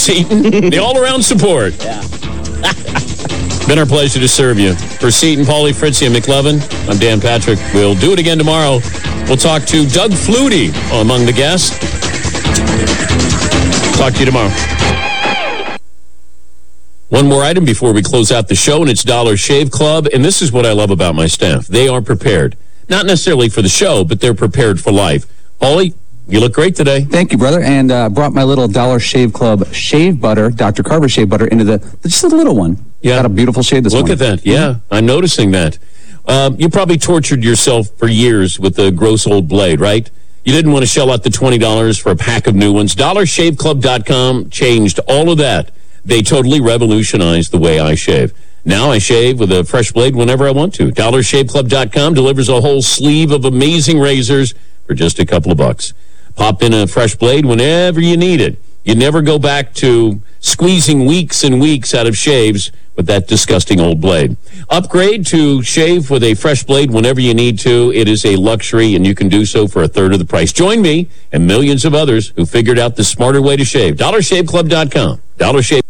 Seton, the all-around support. Yeah. Been our pleasure to serve you. For Seton, Paulie, Fritzy, and McLovin, I'm Dan Patrick. We'll do it again tomorrow. We'll talk to Doug Flutie among the guests. Talk to you tomorrow. One more item before we close out the show, and it's Dollar Shave Club. And this is what I love about my staff. They are prepared. Not necessarily for the show, but they're prepared for life. Paulie, you look great today. Thank you, brother. And uh, brought my little Dollar Shave Club shave butter, Dr. Carver shave butter, into the, just a little one. Yeah. Got a beautiful shade this Look morning. at that. Yeah, I'm noticing that. Um, you probably tortured yourself for years with the gross old blade, right? You didn't want to shell out the $20 for a pack of new ones. DollarShaveClub.com changed all of that. They totally revolutionized the way I shave. Now I shave with a fresh blade whenever I want to. DollarShaveClub.com delivers a whole sleeve of amazing razors for just a couple of bucks. Pop in a fresh blade whenever you need it. You never go back to squeezing weeks and weeks out of shaves with that disgusting old blade. Upgrade to shave with a fresh blade whenever you need to. It is a luxury, and you can do so for a third of the price. Join me and millions of others who figured out the smarter way to shave. DollarShaveClub.com. Dollar Shave.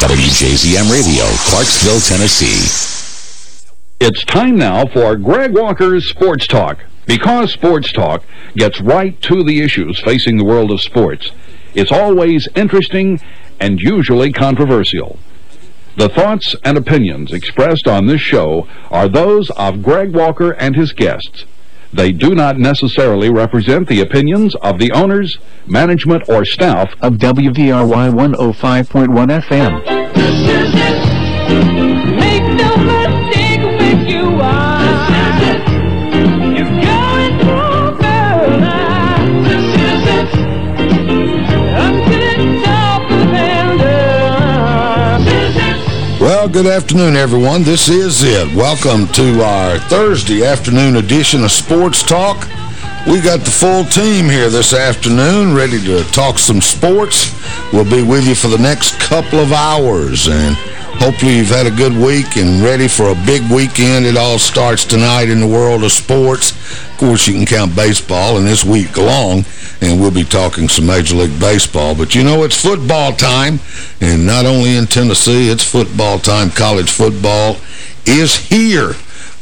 WJZM Radio, Clarksville, Tennessee. It's time now for Greg Walker's Sports Talk. Because Sports Talk gets right to the issues facing the world of sports, it's always interesting and usually controversial. The thoughts and opinions expressed on this show are those of Greg Walker and his guests. They do not necessarily represent the opinions of the owners, management, or staff of WVRY 105.1 FM. Good afternoon, everyone. This is it. Welcome to our Thursday afternoon edition of Sports Talk. We got the full team here this afternoon, ready to talk some sports. We'll be with you for the next couple of hours, and hopefully you've had a good week and ready for a big weekend. It all starts tonight in the world of sports. Of course, you can count baseball, and this week long, and we'll be talking some Major League Baseball. But you know, it's football time, and not only in Tennessee, it's football time. College football is here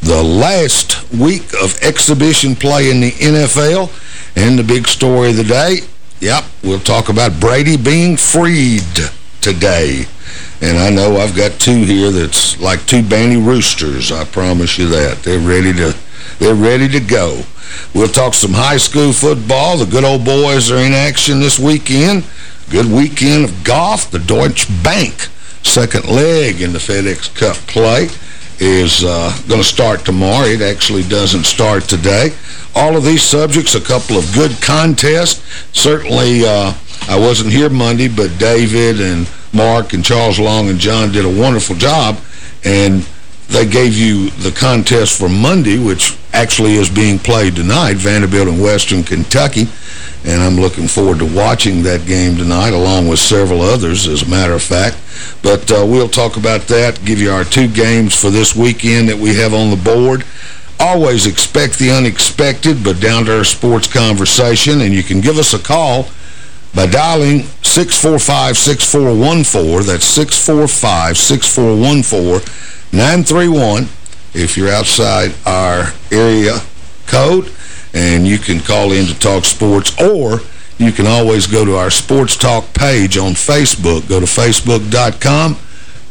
the last week of exhibition play in the NFL. And the big story of the day, yep, we'll talk about Brady being freed today. And I know I've got two here that's like two banty roosters, I promise you that. They're ready to they're ready to go. We'll talk some high school football. The good old boys are in action this weekend. Good weekend of golf. The Deutsche Bank second leg in the FedEx Cup play is uh, going to start tomorrow. It actually doesn't start today. All of these subjects, a couple of good contests. Certainly, uh, I wasn't here Monday, but David and Mark and Charles Long and John did a wonderful job, and they gave you the contest for Monday, which actually is being played tonight, Vanderbilt and Western Kentucky. And I'm looking forward to watching that game tonight, along with several others, as a matter of fact. But uh, we'll talk about that, give you our two games for this weekend that we have on the board. Always expect the unexpected, but down-to-earth sports conversation. And you can give us a call by dialing 645-6414. That's 645-6414-931 if you're outside our area code. And you can call in to talk sports, or you can always go to our Sports Talk page on Facebook. Go to facebook.com,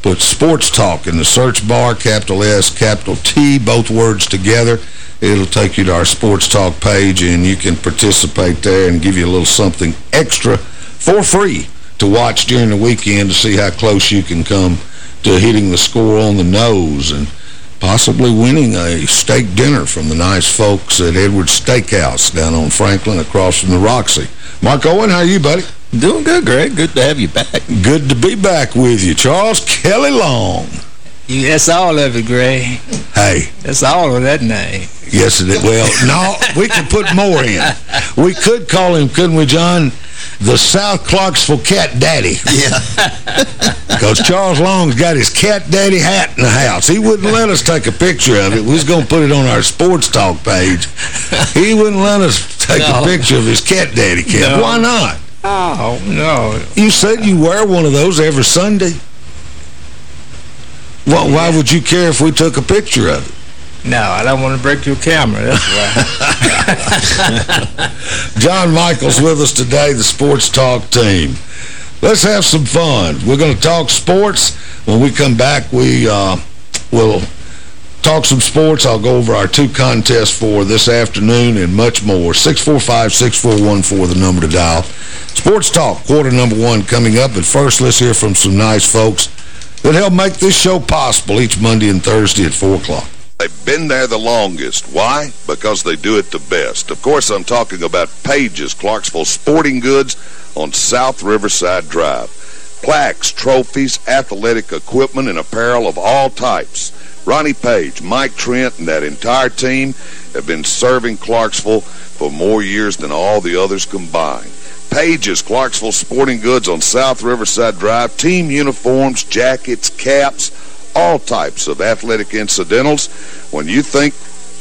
put Sports Talk in the search bar, capital S, capital T, both words together. It'll take you to our Sports Talk page, and you can participate there and give you a little something extra for free to watch during the weekend to see how close you can come to hitting the score on the nose and possibly winning a steak dinner from the nice folks at Edwards Steakhouse down on Franklin across from the Roxy. Mark Owen, how are you, buddy? Doing good, Greg. Good to have you back. Good to be back with you. Charles Kelly Long. That's all of it, Gray. Hey. That's all of that name. Yes, it is. Well, no, we can put more in. We could call him, couldn't we, John? The South Clarksville Cat Daddy. Yeah. Because Charles Long's got his Cat Daddy hat in the house. He wouldn't let us take a picture of it. We was going to put it on our Sports Talk page. He wouldn't let us take No. a picture of his Cat Daddy cat. No. Why not? Oh, no. You said you wear one of those every Sunday. Well, why would you care if we took a picture of it? No, I don't want to break your camera. That's why. John Michaels with us today, the Sports Talk team. Let's have some fun. We're going to talk sports. When we come back, we uh, will talk some sports. I'll go over our two contests for this afternoon and much more. 645-6414, the number to dial. Sports Talk, quarter number one coming up. But first, let's hear from some nice folks that help make this show possible each Monday and Thursday at 4 o'clock. They've been there the longest. Why? Because they do it the best. Of course, I'm talking about Pages, Clarksville Sporting Goods on South Riverside Drive. Plaques, trophies, athletic equipment, and apparel of all types. Ronnie Page, Mike Trent, and that entire team have been serving Clarksville for more years than all the others combined. Pages, Clarksville Sporting Goods on South Riverside Drive, team uniforms, jackets, caps, all types of athletic incidentals. When you think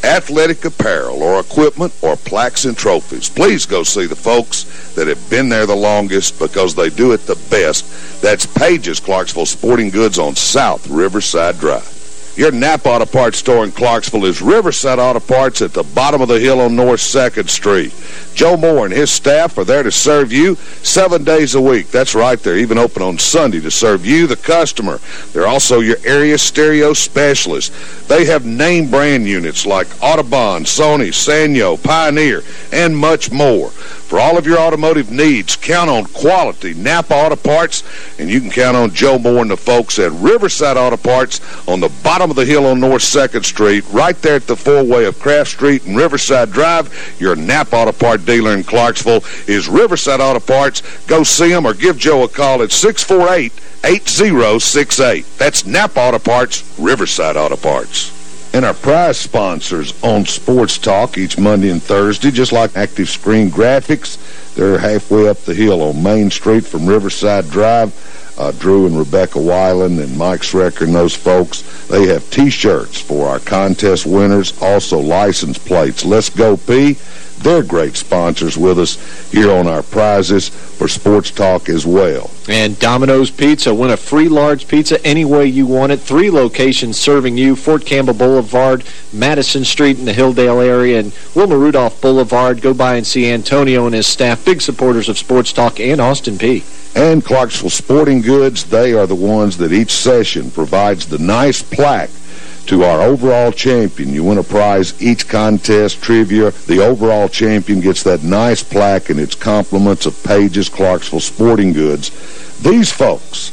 athletic apparel or equipment or plaques and trophies, please go see the folks that have been there the longest because they do it the best. That's Pages Clarksville Sporting Goods on South Riverside Drive. Your Napa Auto Parts store in Clarksville is Riverside Auto Parts at the bottom of the hill on North 2nd Street. Joe Moore and his staff are there to serve you seven days a week. That's right, they're even open on Sunday to serve you, the customer. They're also your area stereo specialists. They have name brand units like Autobahn, Sony, Sanyo, Pioneer, and much more. For all of your automotive needs, count on quality Napa Auto Parts, and you can count on Joe Moore and the folks at Riverside Auto Parts on the bottom of the hill on North 2nd Street, right there at the four-way of Craft Street and Riverside Drive. Your Napa Auto Part dealer in Clarksville is Riverside Auto Parts. Go see them or give Joe a call at 648-8068. That's Napa Auto Parts, Riverside Auto Parts. And our prize sponsors on Sports Talk each Monday and Thursday, just like Active Screen Graphics. They're halfway up the hill on Main Street from Riverside Drive. Uh, Drew and Rebecca Weiland and Mike Schrecker and those folks, they have T-shirts for our contest winners, also license plates. Let's Go Peay. They're great sponsors with us here on our prizes for Sports Talk as well. And Domino's Pizza. Win a free large pizza any way you want it. Three locations serving you. Fort Campbell Boulevard, Madison Street in the Hilldale area, and Wilma Rudolph Boulevard. Go by and see Antonio and his staff. Big supporters of Sports Talk and Austin Peay. And Clarksville Sporting Goods, they are the ones that each session provides the nice plaque to our overall champion. You win a prize each contest, trivia. The overall champion gets that nice plaque and its compliments of Pages Clarksville Sporting Goods. These folks,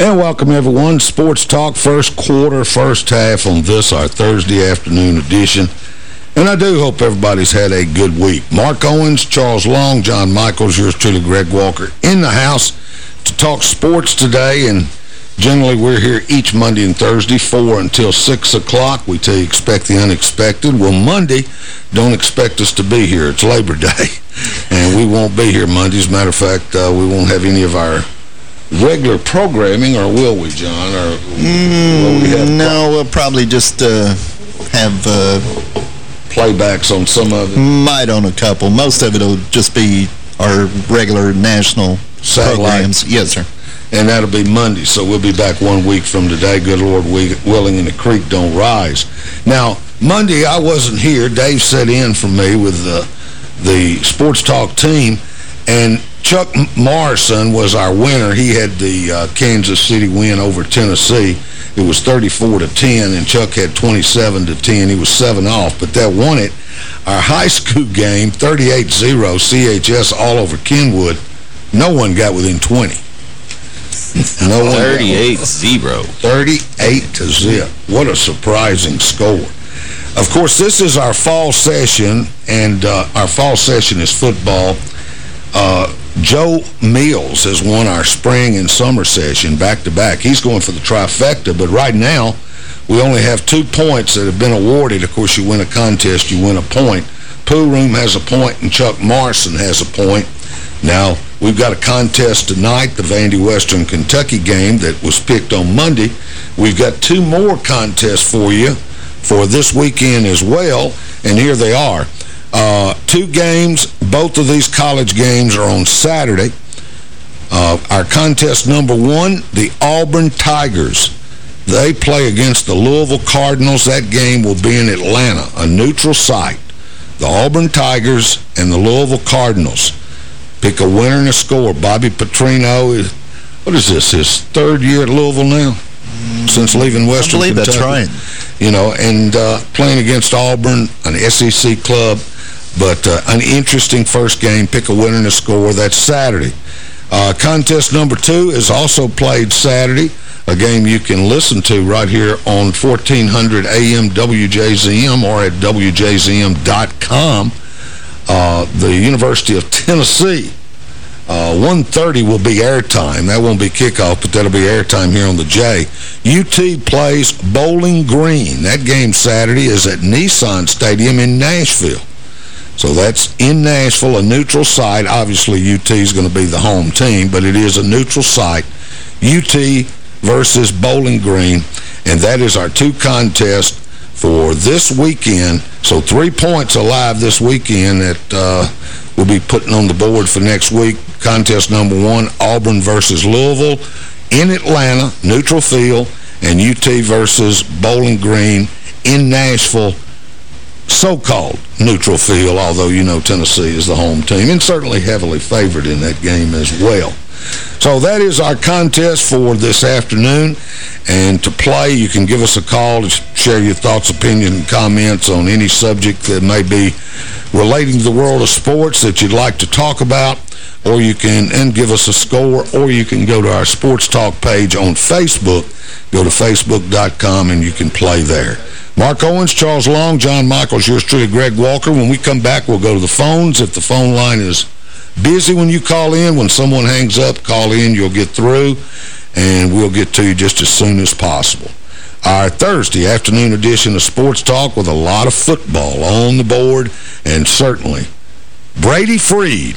And welcome, everyone. Sports Talk, first quarter, first half on this, our Thursday afternoon edition. And I do hope everybody's had a good week. Mark Owens, Charles Long, John Michaels, yours truly, Greg Walker, in the house to talk sports today. And generally, we're here each Monday and Thursday, 4 until 6 o'clock. We tell you expect the unexpected. Well, Monday, don't expect us to be here. It's Labor Day. And we won't be here Monday. As a matter of fact, uh, we won't have any of our regular programming, or will we, John? Or will we have no, we'll probably just uh, have... Uh, Playbacks on some of it? Might on a couple. Most of it will just be our regular national Satellite. programs. Yes, sir. And that'll be Monday, so we'll be back one week from today. Good Lord willing, and the creek don't rise. Now, Monday I wasn't here. Dave set in for me with the, the Sports Talk team, and Chuck Morrison was our winner. He had the uh, Kansas City win over Tennessee. It was 34 to 10, and Chuck had 27 to 10. He was seven off, but that won it. Our high school game, 38-0, CHS all over Kenwood. No one got within 20. No one 38-0. 38 to 0. What a surprising score. Of course, this is our fall session, and uh, our fall session is football. Uh, Joe Mills has won our spring and summer session back-to-back. -back. He's going for the trifecta, but right now we only have two points that have been awarded. Of course, you win a contest, you win a point. Pool Room has a point, and Chuck Morrison has a point. Now, we've got a contest tonight, the Vandy Western Kentucky game that was picked on Monday. We've got two more contests for you for this weekend as well, and here they are. Uh, two games, both of these college games are on Saturday. Uh, our contest number one, the Auburn Tigers. They play against the Louisville Cardinals. That game will be in Atlanta, a neutral site. The Auburn Tigers and the Louisville Cardinals. Pick a winner and a score. Bobby Petrino, is, what is this, his third year at Louisville now? Since leaving Western I believe Kentucky. that's right. You know, and uh, playing against Auburn, an SEC club, but uh, an interesting first game. Pick a winner and a score. That's Saturday. Uh, contest number two is also played Saturday, a game you can listen to right here on 1400 AM WJZM or at WJZM.com. Uh, the University of Tennessee. Uh, 1.30 will be airtime. That won't be kickoff, but that'll be airtime here on the J. UT plays Bowling Green. That game Saturday is at Nissan Stadium in Nashville. So that's in Nashville, a neutral site. Obviously, UT is going to be the home team, but it is a neutral site. UT versus Bowling Green, and that is our two contests for this weekend. So three points alive this weekend that uh, we'll be putting on the board for next week. Contest number one, Auburn versus Louisville in Atlanta, neutral field, and UT versus Bowling Green in Nashville, so-called neutral field, although you know Tennessee is the home team, and certainly heavily favored in that game as well. So that is our contest for this afternoon. And to play, you can give us a call to share your thoughts, opinions, and comments on any subject that may be relating to the world of sports that you'd like to talk about. Or you can and give us a score, or you can go to our Sports Talk page on Facebook. Go to Facebook.com and you can play there. Mark Owens, Charles Long, John Michaels, yours truly, Greg Walker. When we come back, we'll go to the phones. If the phone line is busy when you call in, when someone hangs up, call in, you'll get through, and we'll get to you just as soon as possible. Our Thursday afternoon edition of Sports Talk with a lot of football on the board, and certainly Brady Freed,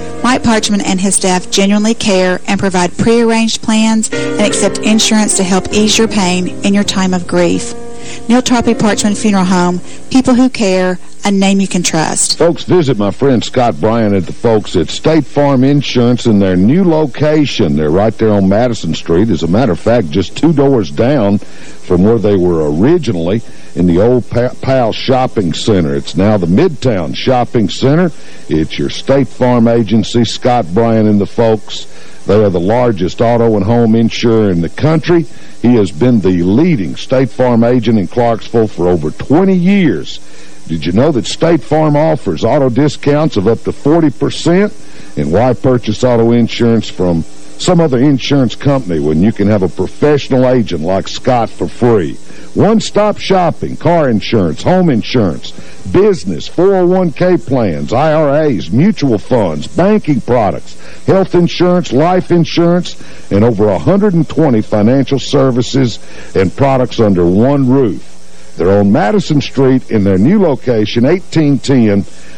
Mike Parchman and his staff genuinely care and provide prearranged plans and accept insurance to help ease your pain in your time of grief. Neil Tarpley Parchman Funeral Home, people who care, a name you can trust. Folks, visit my friend Scott Bryan at the folks at State Farm Insurance in their new location. They're right there on Madison Street. As a matter of fact, just two doors down from where they were originally in the old Pal Shopping Center. It's now the Midtown Shopping Center. It's your State Farm agency, Scott Bryan and the folks. They are the largest auto and home insurer in the country. He has been the leading State Farm agent in Clarksville for over 20 years. Did you know that State Farm offers auto discounts of up to 40%? And why purchase auto insurance from some other insurance company when you can have a professional agent like Scott for free? One-stop shopping, car insurance, home insurance, business, 401k plans, IRAs, mutual funds, banking products, health insurance, life insurance, and over 120 financial services and products under one roof. They're on Madison Street in their new location, 1810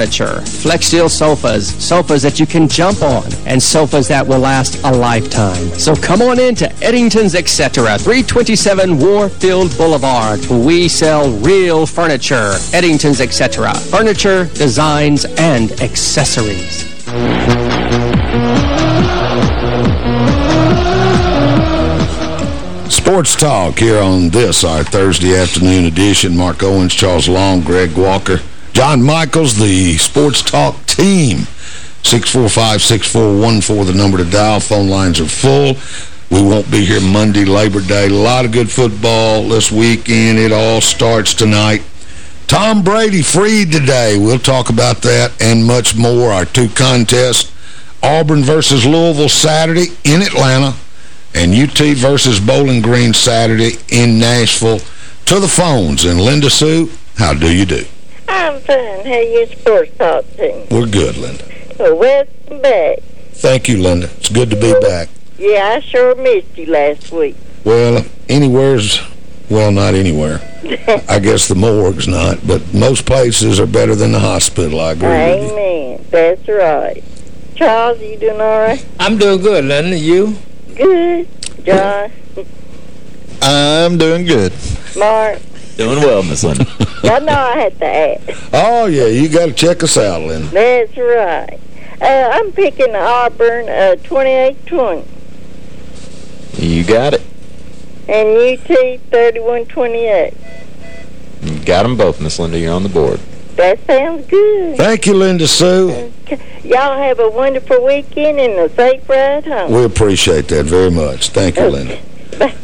Flexsteel sofas, sofas that you can jump on, and sofas that will last a lifetime. So come on in to Eddington's Etc. 327 Warfield Boulevard. We sell real furniture. Eddington's Etc. Furniture, designs, and accessories. Sports Talk here on this, our Thursday afternoon edition. Mark Owens, Charles Long, Greg Walker, John Michaels, the Sports Talk team. 645-6414, the number to dial. Phone lines are full. We won't be here Monday, Labor Day. A lot of good football this weekend. It all starts tonight. Tom Brady freed today. We'll talk about that and much more. Our two contests, Auburn versus Louisville Saturday in Atlanta and UT versus Bowling Green Saturday in Nashville. To the phones. And Linda Sue, how do you do? I'm fine. How you sports talk team? We're good, Linda. So welcome back. Thank you, Linda. It's good to be back. Yeah, I sure missed you last week. Well, anywhere's, well, not anywhere. I guess the morgue's not, but most places are better than the hospital, I agree Amen. That's right. Charles, you doing all right? I'm doing good, Linda. You? Good. John? I'm doing good. Mark? Doing well, Miss Linda. I know I had to ask. Oh, yeah, you got to check us out, Linda. That's right. Uh, I'm picking Auburn uh, 28-20. You got it. And UT 31-28. You got them both, Miss Linda. You're on the board. That sounds good. Thank you, Linda Sue. Y'all have a wonderful weekend and a safe ride home. We appreciate that very much. Thank you, Linda. Bye.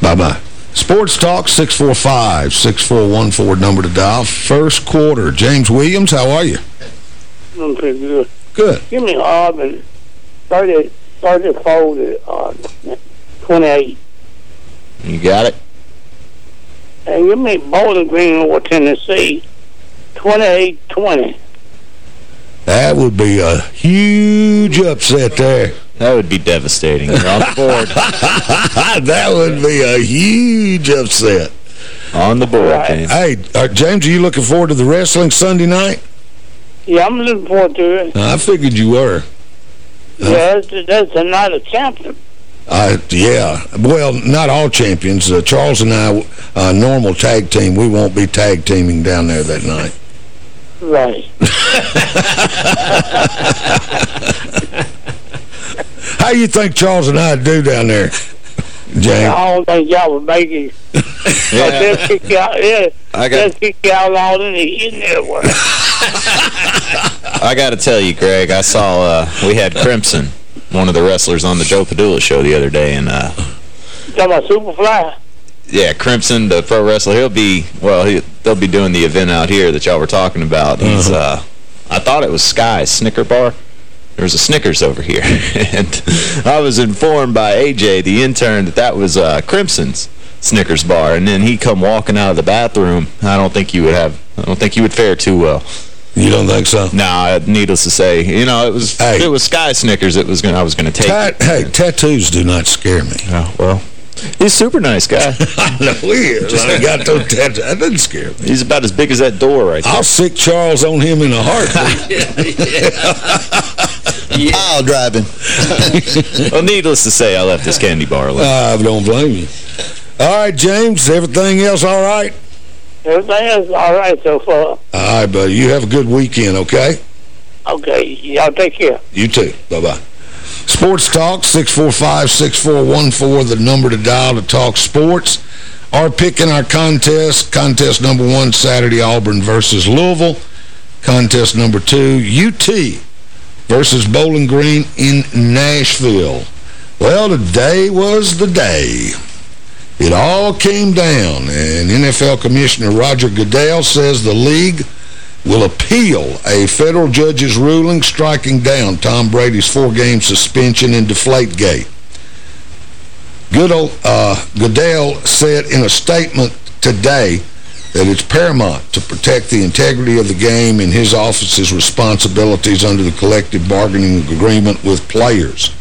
Bye-bye. Sports Talk, 645-6414, number to dial. First quarter. James Williams, how are you? I'm pretty good. Good. Give me Auburn 30, 34 to uh, 28. You got it. And give me Bowling Green over Tennessee 28-20. That would be a huge upset there. That would be devastating. You're on the board. that would be a huge upset. On the board, James. Hey, uh, James, are you looking forward to the wrestling Sunday night? Yeah, I'm looking forward to it. I figured you were. yeah, that's, that's the night of champion. Uh, yeah. Well, not all champions. Uh, Charles and I, uh, normal tag team, we won't be tag teaming down there that night. Right. How you think Charles and I do down there, James? I don't think y'all would make it. Yeah. They'll kick y'all, yeah, I they'll got- kick y'all out in the in there. one. I got to tell you, Greg, I saw uh, we had Crimson, one of the wrestlers on the Joe Padula show the other day, and uh, Talking about Superfly. yeah, Crimson, the pro wrestler, he'll be, well, he, they'll be doing the event out here that y'all were talking about. He's, uh, I thought it was Sky Snicker Bar. There was a Snickers over here. and I was informed by AJ, the intern, that that was uh, Crimson's Snickers bar. And then he come walking out of the bathroom. I don't think you would have, I don't think you would fare too well. You don't think so? No, needless to say, you know, it was if it was Sky Snickers. It was gonna I was gonna take. Tat hey, tattoos do not scare me. Oh, well, he's a super nice guy. I know he is. I got those tattoos. That doesn't scare me. He's about as big as that door right there. I'll sick Charles on him in a heartbeat. Yeah, Pile driving. well, needless to say, I left this candy bar alone. I don't blame you. All right, James, everything else all right? Everything is all right so far. All right, buddy. You have a good weekend, okay? Okay, y'all take care. You too. Bye-bye. Sports Talk, 645-6414, the number to dial to talk sports. Our pick in our contest, contest number one, Saturday, Auburn versus Louisville. Contest number two, UT versus Bowling Green in Nashville. Well, today was the day. It all came down, and NFL Commissioner Roger Goodell says the league will appeal a federal judge's ruling striking down Tom Brady's four-game suspension in Deflategate. Goodell, uh, Goodell said in a statement today that it's paramount to protect the integrity of the game and his office's responsibilities under the collective bargaining agreement with players.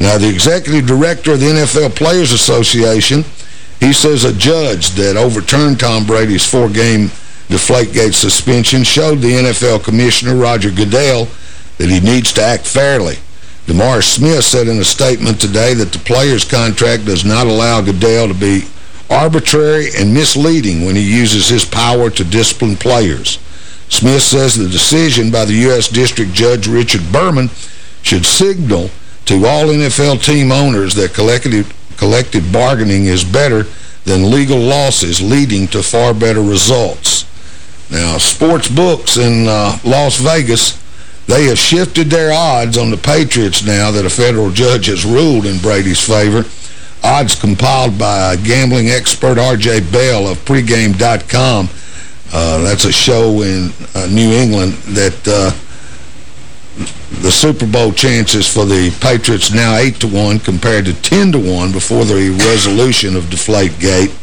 Now, the executive director of the NFL Players Association, he says a judge that overturned Tom Brady's four-game Deflategate suspension showed the NFL commissioner, Roger Goodell, that he needs to act fairly. DeMar Smith said in a statement today that the player's contract does not allow Goodell to be arbitrary and misleading when he uses his power to discipline players. Smith says the decision by the U.S. District Judge Richard Berman should signal to all NFL team owners that collective, collective bargaining is better than legal losses leading to far better results. Now, sports books in uh, Las Vegas, they have shifted their odds on the Patriots now that a federal judge has ruled in Brady's favor. Odds compiled by gambling expert R.J. Bell of pregame.com. Uh, that's a show in uh, New England that uh, the Super Bowl chances for the Patriots now 8 to one compared to 10 to one before the resolution of Deflategate.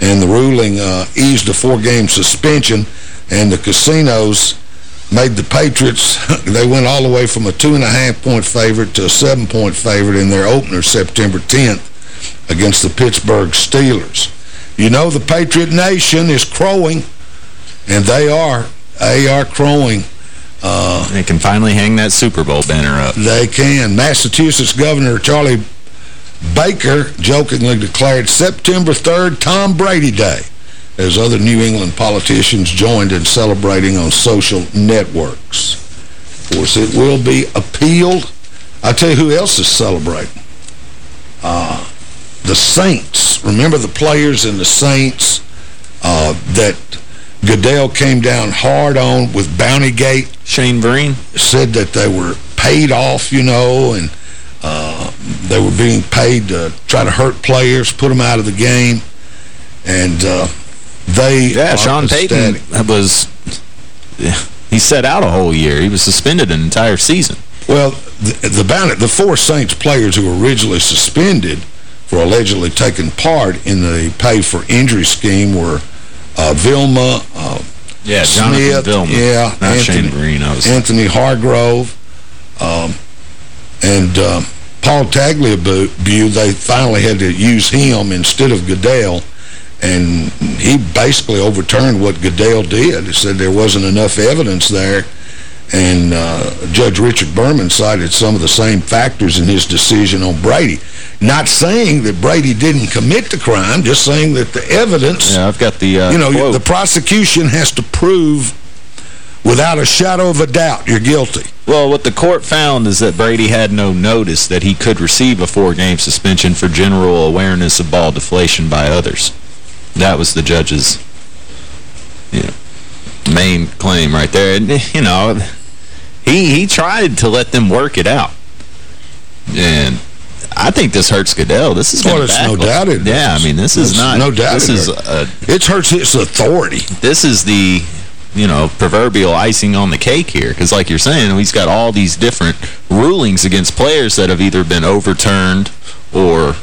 And the ruling uh, eased a four-game suspension, and the casinos made the Patriots, they went all the way from a two-and-a-half-point favorite to a seven-point favorite in their opener September 10th against the Pittsburgh Steelers. You know the Patriot Nation is crowing, and they are. They are crowing. Uh, they can finally hang that Super Bowl banner up. They can. Massachusetts Governor Charlie Baker jokingly declared September 3rd Tom Brady Day as other New England politicians joined in celebrating on social networks. Of course, it will be appealed. I'll tell you who else is celebrating. Uh, the Saints. Remember the players in the Saints uh, that Goodell came down hard on with Bountygate. Shane Vereen. Said that they were paid off, you know, and uh, they were being paid to try to hurt players, put them out of the game. And uh, they Yeah, Sean Payton was... He set out a whole year. He was suspended an entire season. Well, the, the, the four Saints players who were originally suspended for allegedly taking part in the pay-for-injury scheme were uh, Vilma, uh, Yeah, Jonathan Smith, Vilma. yeah, Not Anthony, Shane was... Anthony Hargrove, um, and um, Paul Tagliabue, they finally had to use him instead of Goodell, and he basically overturned what Goodell did. He said there wasn't enough evidence there, and uh, Judge Richard Berman cited some of the same factors in his decision on Brady. Not saying that Brady didn't commit the crime, just saying that the evidence... Yeah, I've got the uh, you know, quote. the prosecution has to prove without a shadow of a doubt you're guilty. Well, what the court found is that Brady had no notice that he could receive a four-game suspension for general awareness of ball deflation by others. That was the judge's you know, main claim right there. And, you know, he, he tried to let them work it out. And I think this hurts Goodell. This is Well, gonna no doubt it Yeah, I mean, this is not... no doubt This it is... hurts. Uh, It hurts his authority. this is the you know, proverbial icing on the cake here. Because like you're saying, he's got all these different rulings against players that have either been overturned or,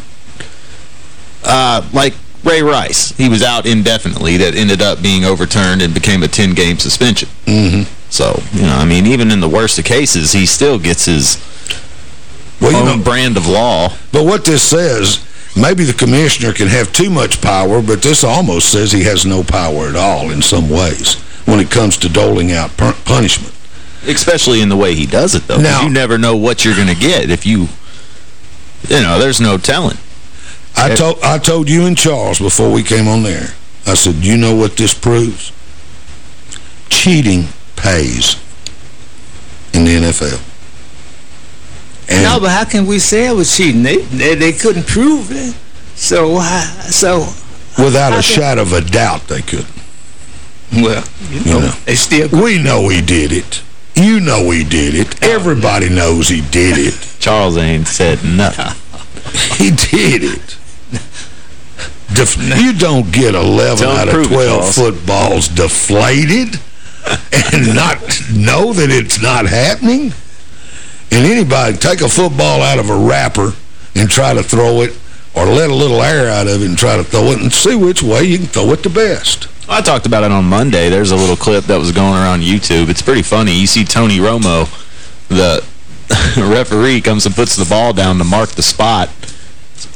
uh, like Ray Rice. He was out indefinitely that ended up being overturned and became a 10-game suspension. Mm-hmm. So, you know, I mean, even in the worst of cases, he still gets his Well, you own know- brand of law. But what this says, maybe the commissioner can have too much power, but this almost says he has no power at all in some ways when it comes to doling out punishment. Especially in the way he does it, though. Now- you never know what you're going to get if you, you know, there's no telling. I told I told you and Charles before we came on there. I said, you know what this proves? Cheating pays in the NFL. And no, but how can we say it was cheating? They they, they couldn't prove it. So why? So without a can- shadow of a doubt, they couldn't. Well, you You know, know. they still. We know he did it. You know he did it. Oh, Everybody knows he did it. Charles ain't said nothing. He did it. Def you don't get 11 Don't out of prove it, 12 footballs deflated and not know that it's not happening. And anybody take a football out of a wrapper and try to throw it or let a little air out of it and try to throw it and see which way you can throw it the best. I talked about it on Monday. There's a little clip that was going around YouTube. It's pretty funny. You see Tony Romo, the referee, comes and puts the ball down to mark the spot,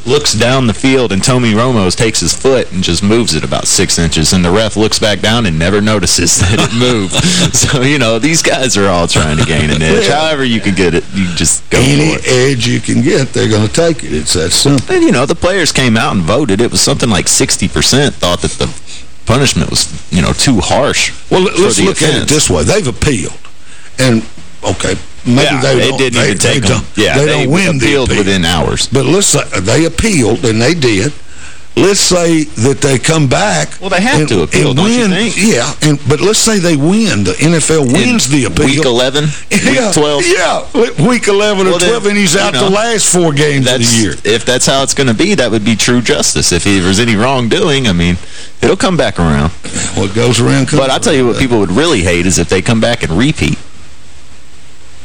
looks down the field, and Tony Romos takes his foot and just moves it about six inches, and the ref looks back down and never notices that it moved. so, you know, these guys are all trying to gain an edge. Yeah. However you can get it, you just go Any for it. edge you can get, they're going to take it. It's that simple. And, you know, the players came out and voted. It was something like 60% thought that the punishment was, you know, too harsh. Well, let's look at it this way. They've appealed. And, okay, Yeah, they didn't they, even take them. Yeah, they, they don't win the appealed appeal. within hours. But let's say they appealed, and they did. Let's say that they come back. Well, they have and, to appeal, don't you win. think? Yeah, and but let's say they win. The NFL wins the appeal. Week 11? Yeah, Week 12? Yeah, week 11 or Well, then, 12, and he's out know, the last four games of the year. If that's how it's going to be, that would be true justice. If there's any wrongdoing, I mean, it'll come back around. What goes around comes But I'll tell you what people would really hate is if they come back and repeat.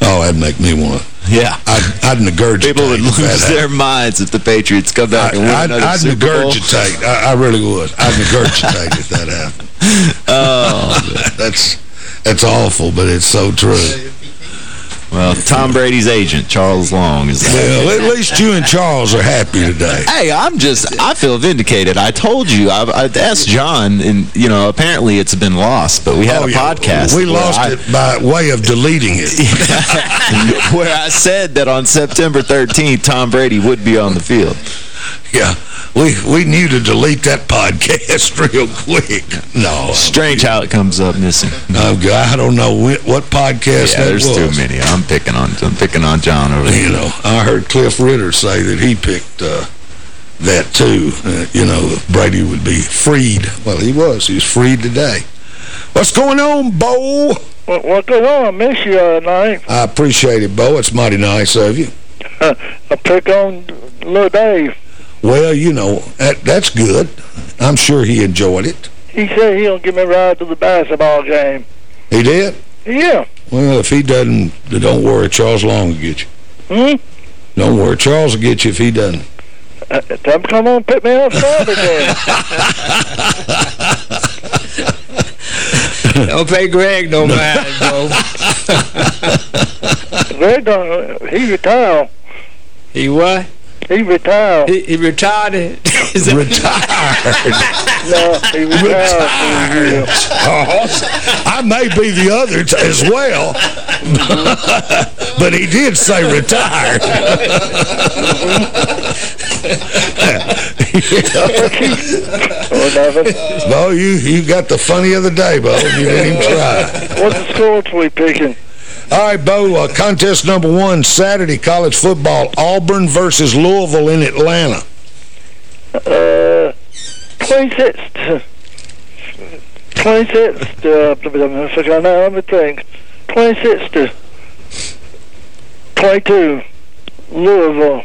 Oh, that'd make me want to. Yeah. I'd, I'd negurgitate. People would if that lose happened. their minds if the Patriots come back and win I'd, another I'd Super Bowl. negurgitate. I, I really would. I'd negurgitate if that happened. Oh, that's that's awful, but it's so true. Well, Tom Brady's agent, Charles Long, is Well, at least you and Charles are happy today. Hey, I'm just, I feel vindicated. I told you, I, I asked John, and, you know, apparently it's been lost, but we had Oh, a yeah. podcast. We lost I- it by way of deleting it. where I said that on September 13th, Tom Brady would be on the field. Yeah, we we knew to delete that podcast real quick. No, Strange how it comes up missing. no, I don't know wh- what podcast Yeah, that there's was. too many. I'm picking on I'm picking on John over You know, I heard Cliff Ritter say that he picked uh, that too. Uh, you know, Brady would be freed. Well, he was. He was freed today. What's going on, Bo? What, what's going on? I miss you uh, night. I appreciate it, Bo. It's mighty nice of you. I pick on little Dave. Well, you know, that, that's good. I'm sure he enjoyed it. He said he'll give me a ride to the basketball game. He did? Yeah. Well, if he doesn't, then don't worry. Charles Long will get you. Hmm? Don't worry. Charles will get you if he doesn't. Uh, tell him to come on pick me up Saturday then. Don't pay Greg no mind, bro. Greg done, he retired. He what? He retired. He, he retired? Is Retired. No, he retired. Charles. I may be the other t as well. but he did say retired. Oh. Bo, you, you got the funny of the day, Bo. You didn't even try. What's the scores we picking? All right, Bo, uh, contest number one, Saturday, college football, Auburn versus Louisville in Atlanta. Uh, 26. 26 to, uh, let me think. 26 to 22. Louisville.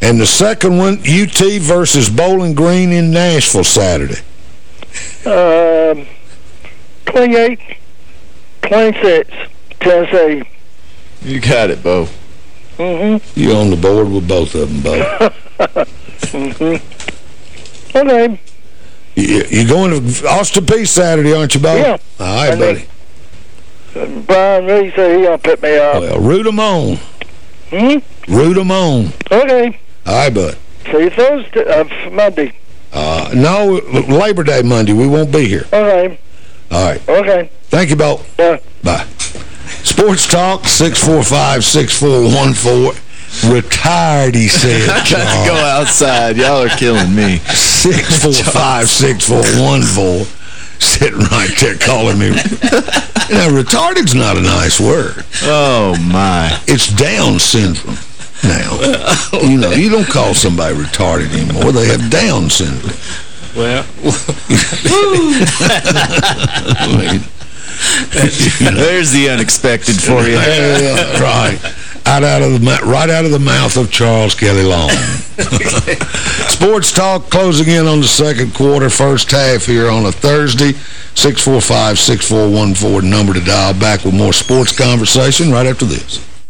And the second one, UT versus Bowling Green in Nashville Saturday. Um, 28, 26, Tennessee. You got it, Bo. Mm-hmm. You on the board with both of them, Bo. mm-hmm. Okay. You, you going to Austin Peay Saturday, aren't you, Bo? Yeah. All right, And buddy. then Brian Reed said he gonna pick me up. Well, root 'em on. Mm hmm? Root 'em on. Okay. All right, bud. See you Thursday, uh, Monday. Uh, no, Labor Day Monday. We won't be here. Okay. All right. Okay. Thank you, Bo. Yeah. Bye. Sports Talk, 645-6414. Retired, he said. I got to go outside. Y'all are killing me. 645-6414. Sitting right there calling me. now, retarded's not a nice word. Oh, my. It's Down syndrome now. you know, you don't call somebody retarded anymore. They have Down syndrome. Well. I mean, There's the unexpected for you. Right. Out, out of the right out of the mouth of Charles Kelly Long. Sports Talk closing in on the second quarter, first half here on a Thursday. 645-6414 number to dial back with more sports conversation right after this.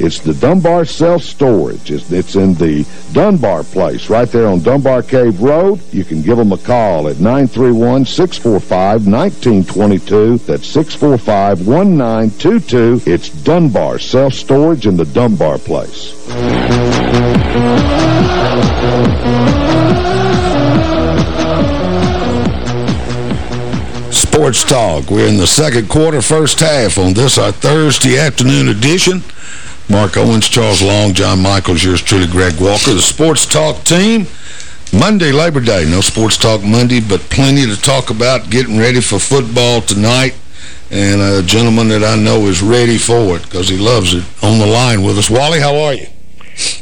It's the Dunbar Self-Storage. It's, it's in the Dunbar Place, right there on Dunbar Cave Road. You can give them a call at 931-645-1922. That's 645-1922. It's Dunbar Self-Storage in the Dunbar Place. Sports Talk. We're in the second quarter, first half on this, our Thursday afternoon edition. Mark Owens, Charles Long, John Michaels, yours truly, Greg Walker. The Sports Talk team, Monday, Labor Day. No Sports Talk Monday, but plenty to talk about getting ready for football tonight. And a gentleman that I know is ready for it because he loves it on the line with us. Wally, how are you?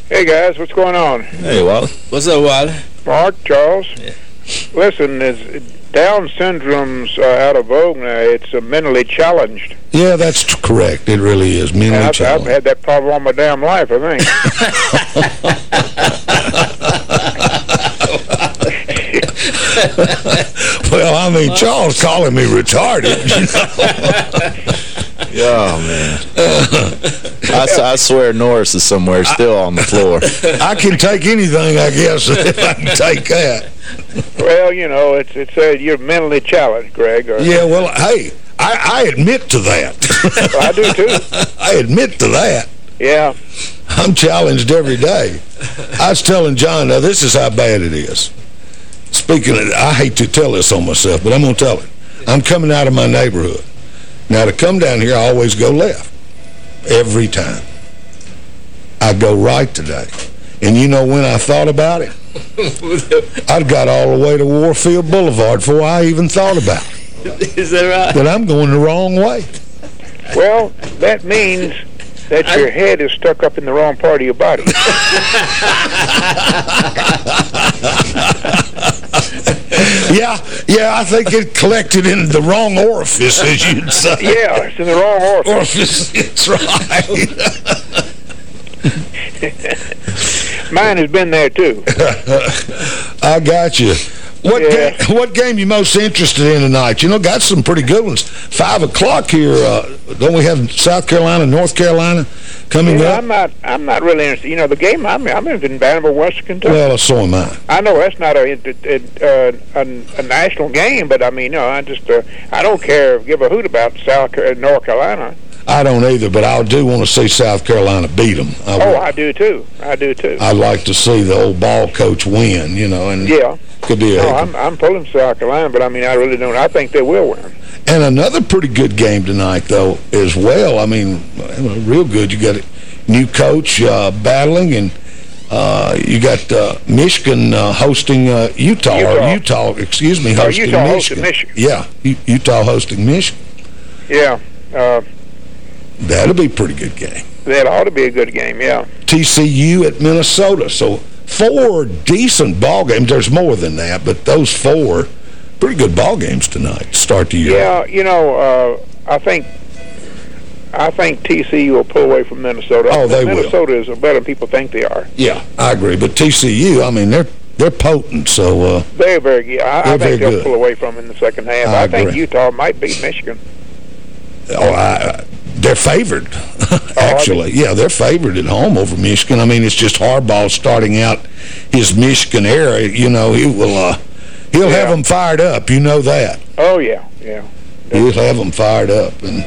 Hey guys, what's going on? Hey, Wally. What's up, Wally? Mark, Charles. Listen, is Down syndrome's uh, out of vogue now. It's uh, mentally challenged. Yeah, that's correct. It really is. And Mentally I've, I've had that problem all my damn life, I think. well, I mean, Charles calling me retarded. Oh, man. I swear Norris is somewhere still on the floor. I can take anything, I guess, if I can take that. Well, you know, it's it's uh, you're mentally challenged, Greg. Or, Yeah, well, hey, I, I admit to that. I do too. I admit to that. Yeah. I'm challenged every day. I was telling John, now this is how bad it is. Speaking of, I hate to tell this on myself, but I'm going to tell it. I'm coming out of my neighborhood. Now, to come down here, I always go left. Every time. I go right today. And you know when I thought about it? I'd got all the way to Warfield Boulevard before I even thought about it. Is that right? That I'm going the wrong way. Well, that means that your head is stuck up in the wrong part of your body. yeah, yeah, I think it collected in the wrong orifice, as you'd say. yeah, it's in the wrong orifice. That's right. Mine has been there, too. I got you. What game, what game you most interested in tonight? You know, got some pretty good ones. Five o'clock here. Uh, don't we have South Carolina, North Carolina coming Yeah, up? I'm not. I'm not really interested. You know, the game I'm. I'm interested in Vanderbilt, Western Kentucky. Well, so am I. I know that's not a a, a, a national game, but I mean, no, I just uh, I don't care. Give a hoot about South North Carolina. I don't either, but I do want to see South Carolina beat them. I, oh, I do too. I do too. I'd like to see the old ball coach win, you know, and yeah. could be a No, I'm I'm pulling South Carolina, but I mean, I really don't. I think they will win. And another pretty good game tonight, though, as well. I mean, real good. You got a new coach uh, battling, and uh, you got uh, Michigan uh, hosting uh, Utah, or Utah, excuse me, hosting Utah hosting Michigan. Michigan. Yeah, U Utah hosting Michigan. Yeah. That'll be a pretty good game. that ought to be a good game. Yeah. TCU at Minnesota. So four decent ball games. There's more than that, but those four pretty good ball games tonight start the year. Yeah. You know, uh, I think. I think TCU will pull away from Minnesota. Oh, they will. Minnesota is a better than people think they are. Yeah, I agree. But TCU, I mean, they're they're potent. So uh, They're very good. I, I think they'll good. pull away from in the second half. I I, think. Utah might beat Michigan. oh, I, they're favored. Actually, yeah, they're favored at home over Michigan. I mean, it's just Harbaugh starting out his Michigan era. You know, he will uh, he'll have them fired up. You know that. Oh yeah, yeah. He'll have them fired up. And,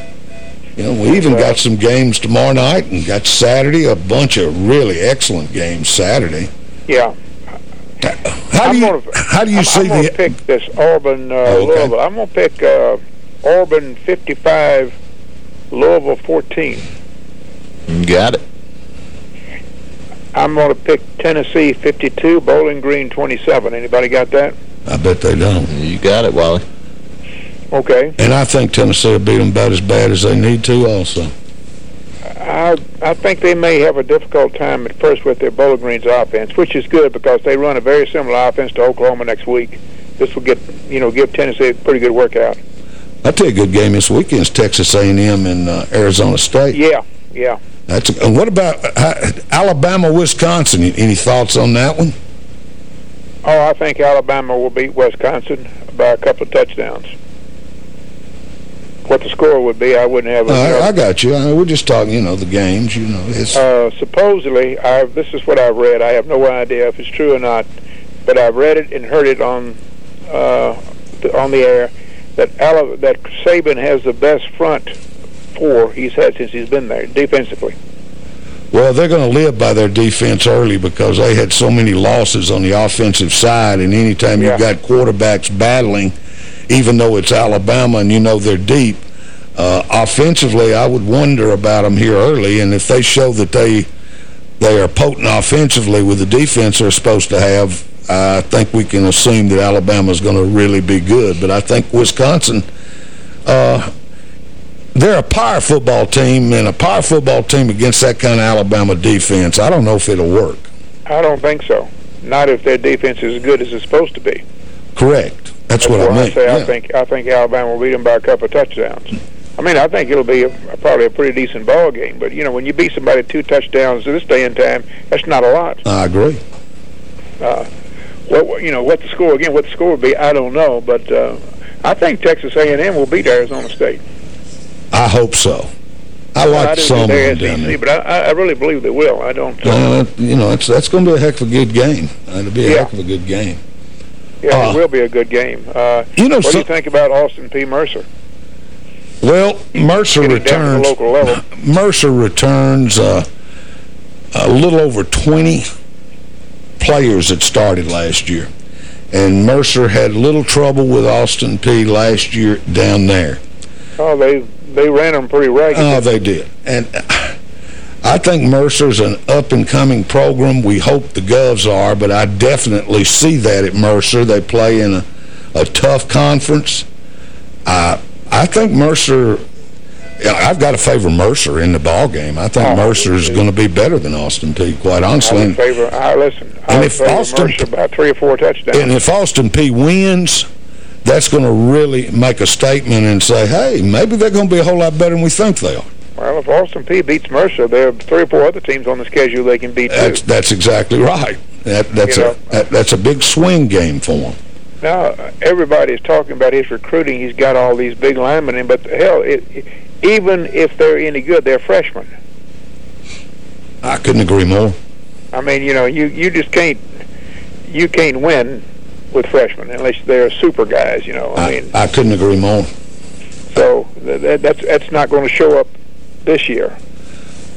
you know, we even got some games tomorrow night and got Saturday, a bunch of really excellent games Saturday. Yeah. How do you, gonna, how do you I'm, see I'm gonna the... pick this Auburn uh, Okay. I'm gonna pick uh, Auburn 55, Louisville 14. Got it. I'm gonna pick Tennessee 52, Bowling Green 27. Anybody got that? I bet they don't. You got it, Wally. Okay. And I think Tennessee will beat them about as bad as they need to also. I I think they may have a difficult time at first with their Bowling Green's offense, which is good because they run a very similar offense to Oklahoma next week. This will get you know give Tennessee a pretty good workout. I'll tell you a good game this weekend is Texas A&M and uh, Arizona State. Yeah, yeah. That's a, and what about uh, Alabama, Wisconsin? Any thoughts on that one? Oh, I think Alabama will beat Wisconsin by a couple of touchdowns. What the score would be, I wouldn't have. Uh, I got you. I, we're just talking, you know, the games. You know, it's Uh, supposedly, I this is what I've read. I have no idea if it's true or not, but I've read it and heard it on uh, on the air that Ala- that Saban has the best front four he's had since he's been there defensively. Well, they're going to live by their defense early because they had so many losses on the offensive side, and anytime Yeah. you've got quarterbacks battling, even though it's Alabama and you know they're deep, uh, offensively, I would wonder about them here early, and if they show that they they are potent offensively with the defense they're supposed to have, I think we can assume that Alabama's going to really be good. But I think Wisconsin, uh, they're a power football team, and a power football team against that kind of Alabama defense, I don't know if it'll work. I don't think so. Not if their defense is as good as it's supposed to be. Correct. That's, what I why mean. say I think I think Alabama will beat them by a couple of touchdowns. I mean, I think it'll be a, probably a pretty decent ball game. But you know, when you beat somebody two touchdowns this day and time, that's not a lot. I agree. Uh, what you know, what the score again? What the score would be? I don't know, but uh, I think Texas A&M will beat Arizona State. I hope so. I Well, like I do some of them down there. but I, I really believe they will. I don't. Uh, Uh, you know, it's, that's going to be a heck of a good game. It'll be a Yeah. heck of a good game. Yeah, Uh, it will be a good game. Uh, You know, what do you think about Austin Peay. Mercer? Well, Mercer Getting down to the returns. local level. Mercer returns uh, a little over 20 players that started last year. And Mercer had little trouble with Austin Peay last year down there. Oh, they they ran them pretty ragged. Oh, they did. And I think Mercer's an up-and-coming program. We hope the Govs are, but I definitely see that at Mercer. They play in a, a tough conference. I I think Mercer... yeah, I've got to favor Mercer in the ball game. I think oh, Mercer is going to be better than Austin Peay, quite honestly. would favor. I listen. I And if favor Austin- Mercer by three or four touchdowns. And if Austin Peay wins, that's going to really make a statement and say, hey, maybe they're going to be a whole lot better than we think they are. well, if Austin Peay beats Mercer, there are three or four other teams on the schedule they can beat That's that's exactly right. That that's You a that, that's a big swing game for him. Now everybody is talking about his recruiting. He's got all these big linemen in, but hell, it, it, even if they're any good, they're freshmen. I couldn't agree more. I mean, you know, you you just can't you can't win with freshmen unless they're super guys. You know, I, mean, I couldn't agree more. so that, that's that's not going to show up this year.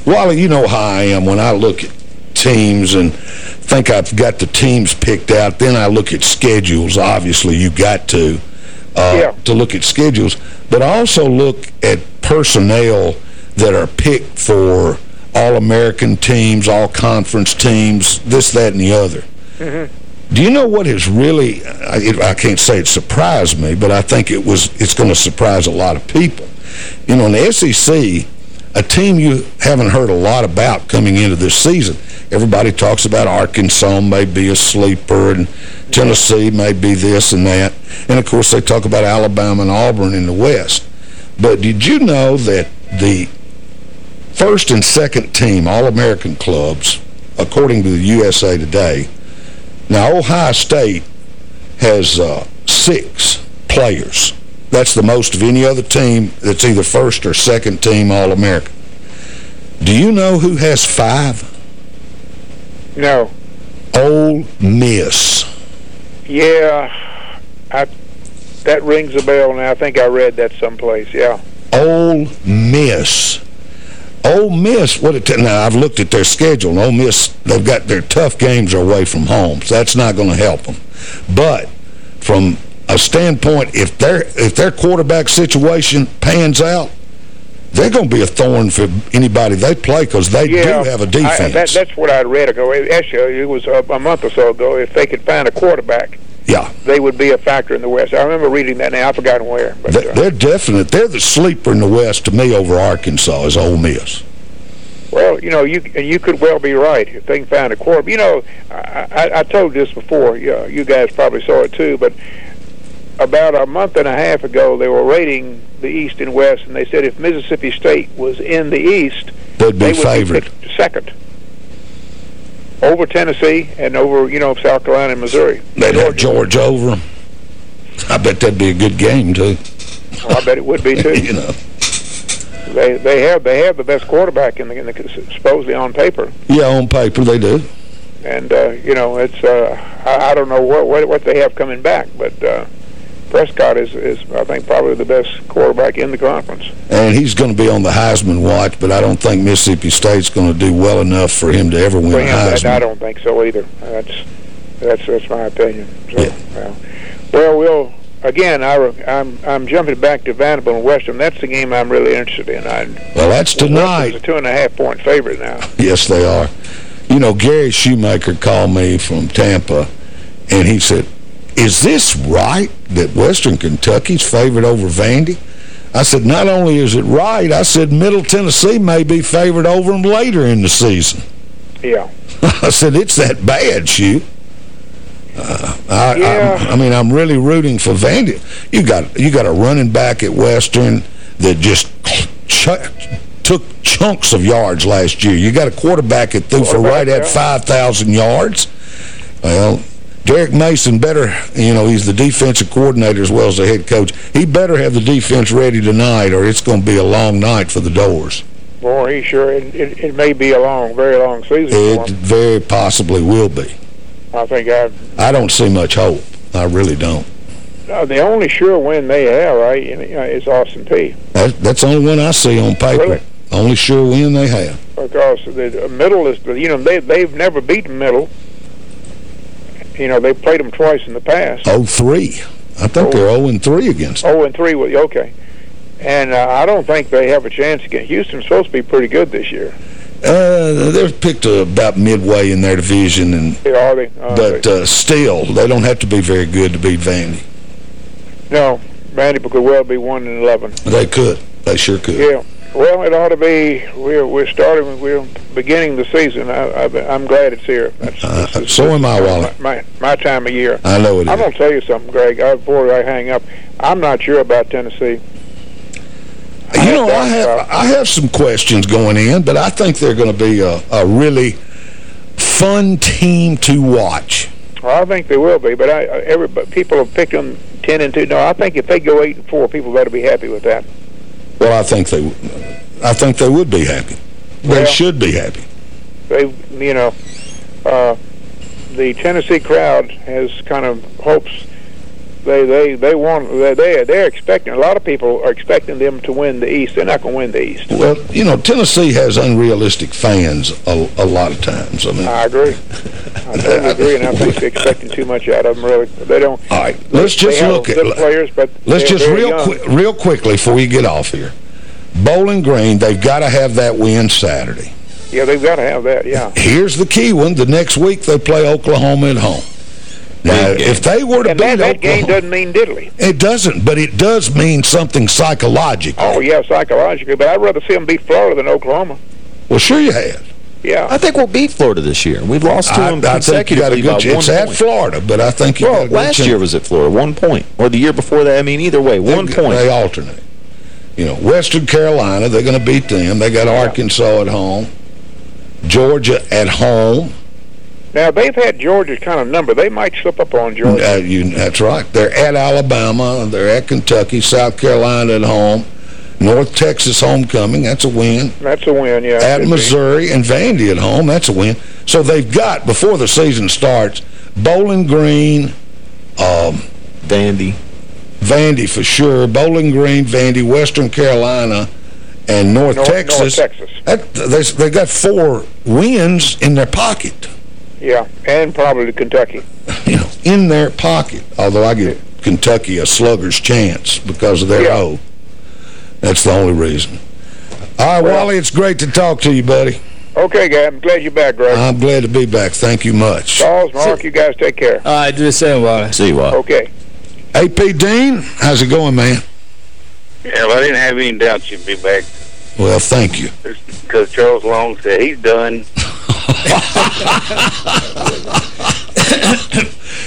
Wally, you know how I am when I look at teams and think I've got the teams picked out. Then I look at schedules. Obviously, you got to uh, to look at schedules, but I also look at personnel that are picked for all-American teams, all-conference teams, this, that, and the other. Mm-hmm. Do you know what has really, I, it, I can't say it surprised me, but I think it was. it's going to surprise a lot of people. You know, in the SEC, a team you haven't heard a lot about coming into this season, everybody talks about Arkansas may be a sleeper and Tennessee may be this and that. And, of course, they talk about Alabama and Auburn in the West. But did you know that the first and second team All-American clubs, according to the USA Today, now, Ohio State has uh, six players. That's the most of any other team that's either first or second team All-American. Do you know who has five? No. Ole Miss. Yeah, I that rings a bell now. I think I read that someplace. Yeah. Ole Miss. Ole Miss, what it now I've looked at their schedule. and Ole Miss, they've got their tough games away from home, so that's not going to help them. But from a standpoint, if their if their quarterback situation pans out, they're going to be a thorn for anybody they play because they yeah, do have a defense. that, that's what I read ago. Actually, uh, it was a, a month or so ago. If they could find a quarterback, yeah, they would be a factor in the West. I remember reading that now. I've forgotten where. But They- uh, they're definite. They're the sleeper in the West to me over Arkansas is Ole Miss. Well, you know, you you could well be right if they can find a quarterback. You know, I, I, I told this before. You, you guys probably saw it too, but about a month and a half ago, they were rating the East and West, and they said if Mississippi State was in the East, They'd be they favored. be second over Tennessee and over you know South Carolina and Missouri. They'd have George over them. I bet that'd be a good game, too. Well, I bet it would be too. you know. They they have they have the best quarterback in the, in the supposedly on paper. Yeah, on paper they do. and uh, you know it's uh, I, I don't know what, what what they have coming back, but uh, Prescott is is I think probably the best quarterback in the conference. And he's going to be on the Heisman watch, but I don't think Mississippi State's going to do well enough for him to ever win a that, Heisman. I don't think so either. That's that's that's my opinion. So, well, well, we'll again. I, re- I'm I'm jumping back to Vanderbilt and Western. That's the game I'm really interested in. I, Well, that's tonight. Western's a two and a half point favorite now. Yes, they are. You know, Gary Shoemaker called me from Tampa, and he said, is this right that Western Kentucky's favored over Vandy? I said, not only is it right, I said Middle Tennessee may be favored over them later in the season. Yeah. I said, it's that bad, shoot. Uh, I, Yeah. I, I mean, I'm really rooting for Vandy. You got you got a running back at Western that just ch took chunks of yards last year. You got a quarterback that threw for right at 5,000 yards. Well, Derek Mason better, you know, he's the defensive coordinator as well as the head coach. He better have the defense ready tonight or it's going to be a long night for the Dores. Boy, he sure it, it, it may be a long, very long season for It very possibly will be. I think I I don't see much hope. I really don't. No, the only sure win they have, right, uh, is Austin Peay. That, that's the only one I see on paper. Really? Only sure win they have. Because the middle is, you know, they they've never beaten middle. You know, they've played them twice in the past. Oh three. I think they're 0 and 3 against them. Oh, and three with okay. And uh, I don't think they have a chance again. Houston's supposed to be pretty good this year. Uh, they're picked about midway in their division, and Are they? Are but uh, still, they don't have to be very good to beat Vandy. No, Vandy could well be one and eleven. They could. They sure could. Yeah. Well, it ought to be. We're we're starting. We're beginning the season. I, I, I'm glad it's here. That's, Uh, so am I, Wally. my my time of year. I know it I'm is. gonna tell you something, Greg. I, before I hang up, I'm not sure about Tennessee. You know, I have I have some questions going in, but I think they're going to be a, a really fun team to watch. Well, I think they will be, but I every but people have picked them ten and two. No, I think if they go eight and four, people better be happy with that. Well, I think they, I think they would be happy. They Well- should be happy. They, you know, uh, the Tennessee crowd has kind of hopes. They they they want they they they're expecting a lot of people are expecting them to win the East. They're not going to win the East. Well, you know, Tennessee has unrealistic fans a, a lot of times. I mean, I agree. I totally agree, and I think they're expecting too much out of them. Really, they don't. all right, let's just look at players, but let's just real quick, real quickly before we get off here. Bowling Green, they've got to have that win Saturday. Yeah, they've got to have that. Yeah. Here's the key one: the next week they play Oklahoma at home. Now, if they were to and beat that, that game doesn't mean diddly. it doesn't, but it does mean something psychological. Oh yeah, psychologically, but I'd rather see them beat Florida than Oklahoma. Well, sure you have. Yeah. I think we'll beat Florida this year. We've lost to I, them I think you got a consecutively good by one It's at. Florida, but I think you got a Well, good last chance. year was at Florida, one point. Or the year before that, I mean, either way, one They- point. They alternate. You know, Western Carolina, they're going to beat them. They got Arkansas at home. Georgia at home. Now they've had Georgia's kind of number. They might slip up on Georgia. Uh, you, that's right. They're at Alabama. They're at Kentucky. South Carolina at home. North Texas homecoming. That's a win. That's a win. Yeah. At could be. Missouri and Vandy at home. That's a win. So they've got, before the season starts, Bowling Green, um, Vandy. Vandy for sure, Bowling Green, Vandy, Western Carolina, and North, North- North Texas. Texas. That, they, they got four wins in their pocket, Yeah, and probably Kentucky. you know, in their pocket. Although I give Kentucky a slugger's chance because of their Yeah. O. That's the only reason. All right, Wally, it's great to talk to you, buddy. Okay, guy. I'm glad you're back, Greg. I'm glad to be back. Thank you much. Charles, Mark, you guys take care. All right, do the same, Wally. See what? Okay. AP Dean, how's it going, man? Yeah, well, I didn't have any doubts you'd be back Well, thank you. because Charles Long said he's done.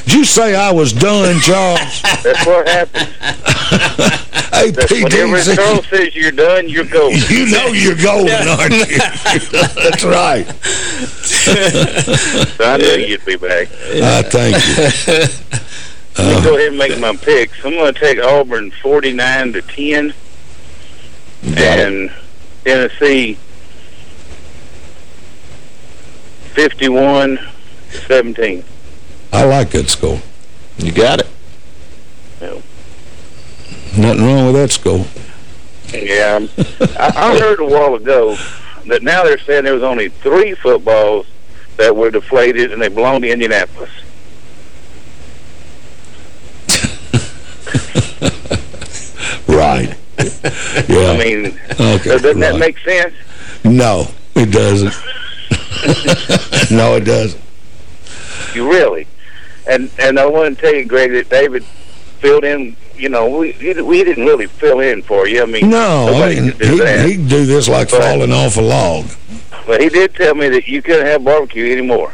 Did you say I was done, Charles? That's what happens. AP That's whenever Dean said- Charles says you're done, you're golden. You know you're golden, aren't you? That's right. So I knew you'd be back. Uh, thank you. Let me go ahead and make my picks. I'm going to take Auburn 49 to 10, and Tennessee 51 to 17. I like that score. You got it. Nothing wrong with that score. Yeah, I, I heard a while ago that now they're saying there was only three footballs that were deflated and they belong to Indianapolis. Right. Yeah. I mean, Okay, doesn't that make sense? No, it doesn't. no, it doesn't. You really? And and I want to tell you, Greg, that David filled in. You know, we we didn't really fill in for you. I mean, No, I mean, do he, he can do this like But- falling off a log. But he did tell me that you couldn't have barbecue anymore.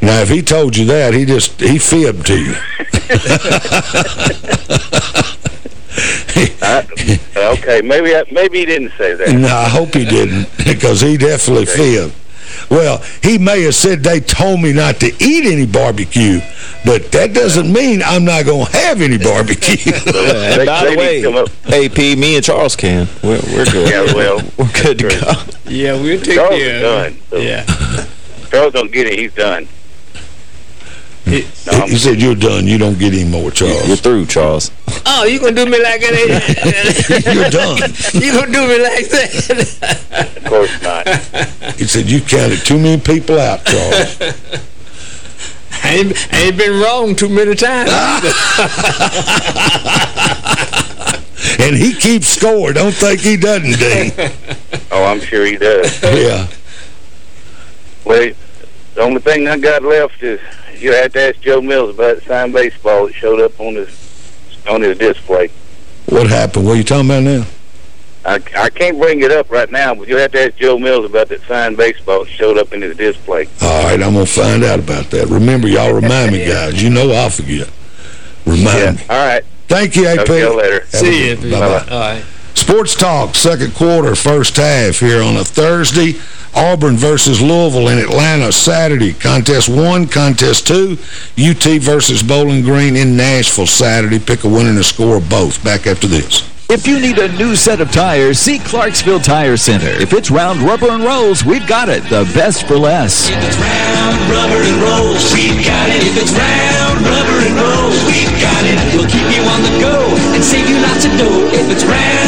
Now, if he told you that, he just, he fibbed to you. I, okay, maybe I, maybe he didn't say that. No, I hope he didn't, because he definitely fibbed. Well, he may have said they told me not to eat any barbecue, but that doesn't mean I'm not going to have any barbecue. and by the way, AP, me and Charles can. We're, we're good. Yeah, well, we're good to go. Yeah, we'll take Charles care done. it. Yeah. Charles don't get it. He's done. He said you're done. You don't get any more, Charles. You're through, Charles. Oh, you gonna do me like that? You're done. you gonna do me like that? Of course not. He said you counted too many people out, Charles. I ain't, I ain't been wrong too many times. and he keeps score. Don't think he doesn't, Dean. Oh, I'm sure he does. yeah. Well, the only thing I got left is you have to ask Joe Mills about the signed baseball that showed up on his on his display. What happened? What are you talking about now? I, I can't bring it up right now, but you'll have to ask Joe Mills about that signed baseball that showed up in his display. All right, I'm going to find out about that. Remember, y'all remind me, guys. You know I'll forget. Remind me. All right. Thank you, AP. Talk to y'all later. Have a good- Bye-bye. All right. Sports Talk, second quarter, first half here on a Thursday. Auburn versus Louisville in Atlanta Saturday. Contest one, contest two. UT versus Bowling Green in Nashville Saturday. Pick a winner and a score of both. Back after this. If you need a new set of tires, see Clarksville Tire Center. If it's round rubber and rolls, we've got it. The best for less. If it's round rubber and rolls, we've got it. If it's round rubber and rolls, we've got it. We'll keep you on the go and save you lots of dough. If it's round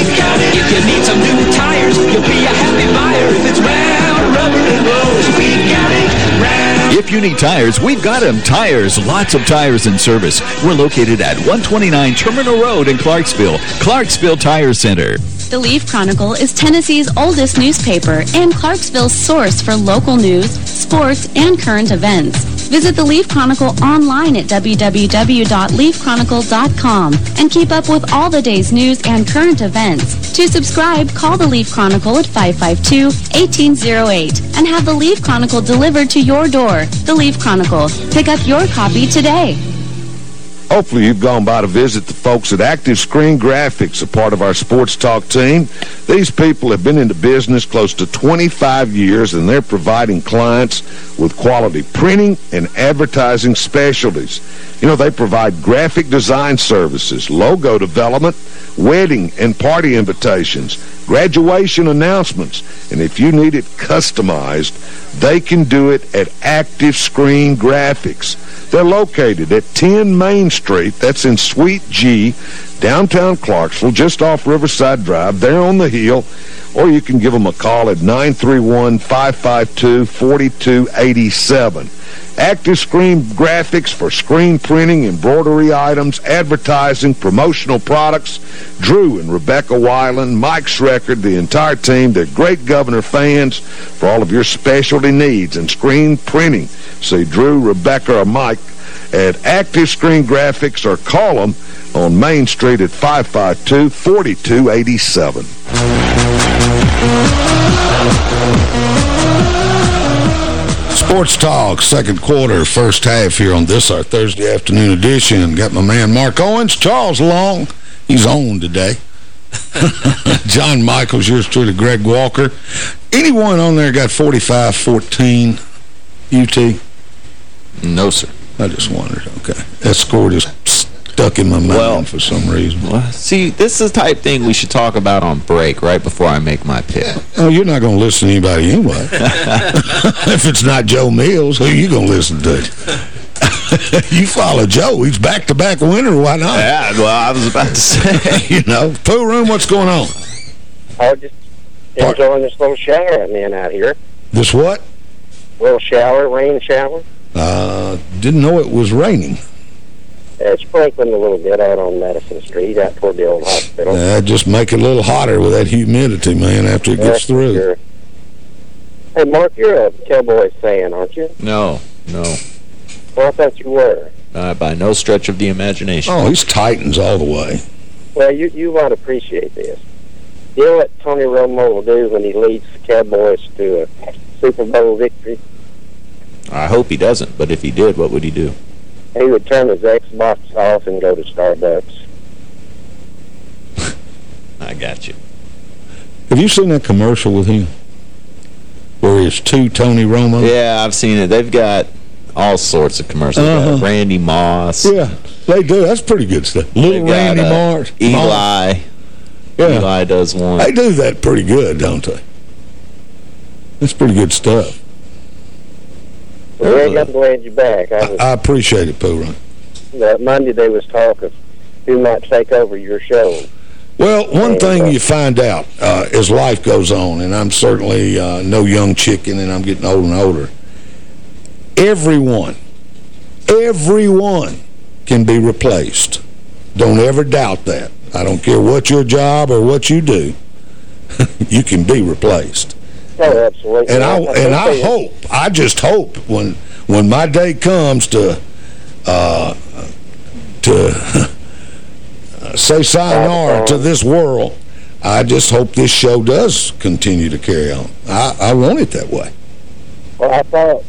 If you need some new tires, you'll be a happy buyer. If it's round rubber and rolls, we've got it. Round. If you need tires, we've got them. Tires, lots of tires in service. We're located at 129 Terminal Road in Clarksville. Clarksville Tire Center. The Leaf Chronicle is Tennessee's oldest newspaper and Clarksville's source for local news, sports, and current events. Visit the Leaf Chronicle online at www.leafchronicle.com and keep up with all the day's news and current events. To subscribe, call the Leaf Chronicle at 552-1808 and have the Leaf Chronicle delivered to your door. The Leaf Chronicle. Pick up your copy today. Hopefully you've gone by to visit the folks at Active Screen Graphics, a part of our Sports Talk team. These people have been into business close to 25 years, and they're providing clients with quality printing and advertising specialties. You know, they provide graphic design services, logo development, wedding and party invitations, graduation announcements, and if you need it customized, they can do it at Active Screen Graphics. They're located at 10 Main Street, that's in Suite G, downtown Clarksville, just off Riverside Drive. They're on the hill, or you can give them a call at 931-552-4287. Active Screen Graphics for screen printing, embroidery items, advertising, promotional products. Drew and Rebecca Weiland, Mike Schreckard, the entire team, they're great Governor fans for all of your specialty needs and screen printing. See Drew, Rebecca, or Mike at Active Screen Graphics or call them on Main Street at 552-4287. Sports Talk, second quarter, first half here on this, our Thursday afternoon edition. Got my man Mark Owens, Charles Long. He's on today. John Michaels, yours truly, Greg Walker. Anyone on there got 45-14 UT? No, sir. I just wondered. Okay. That score just stuck in my mind Well, for some reason. Well, see, this is the type thing we should talk about on break right before I make my pick. Oh, you're not going to listen to anybody anyway. if it's not Joe Mills, who you going to listen to? you follow Joe. He's back-to-back winner. Why not? Yeah, well, I was about to say. you know, Pooh Room, what's going on? I was just enjoying this little shower I'm in out here. This what? Little shower, rain shower. Uh, didn't know it was raining. It's sprinkling a little bit out on Madison Street, out toward the old hospital. Uh, just make it a little hotter with that humidity, man, after it Yeah, gets through. sure. Hey, Mark, you're a Cowboys fan, aren't you? No, no. Well, I thought you were. Uh, by no stretch of the imagination. Oh, he's Titans all the way. Well, you you might appreciate this. You know what Tony Romo will do when he leads the Cowboys to a Super Bowl victory? I hope he doesn't, but if he did, what would he do? he would turn his Xbox off and go to Starbucks. I got you. Have you seen that commercial with him? Where he's two Tony Romo? Yeah, I've seen it. They've got all sorts of commercials. Uh -huh. Randy Moss. Yeah, they do. That's pretty good stuff. Little got, Randy uh, Moss. Eli. Yeah. Eli does one. They do that pretty good, don't they? That's pretty good stuff. Rick, I'm glad you're back. I was, I appreciate it, Pooh Run. uh, Monday there was talk of who might take over your show. Well, one thing you find out uh, as life goes on, and I'm certainly uh, no young chicken, and I'm getting older and older, everyone, everyone can be replaced. Don't ever doubt that. I don't care what your job or what you do, you can be replaced. Oh, absolutely. And I and I hope, I just hope when when my day comes to uh, to say sayonara to this world, I just hope this show does continue to carry on. I, I want it that way. Well, I thought,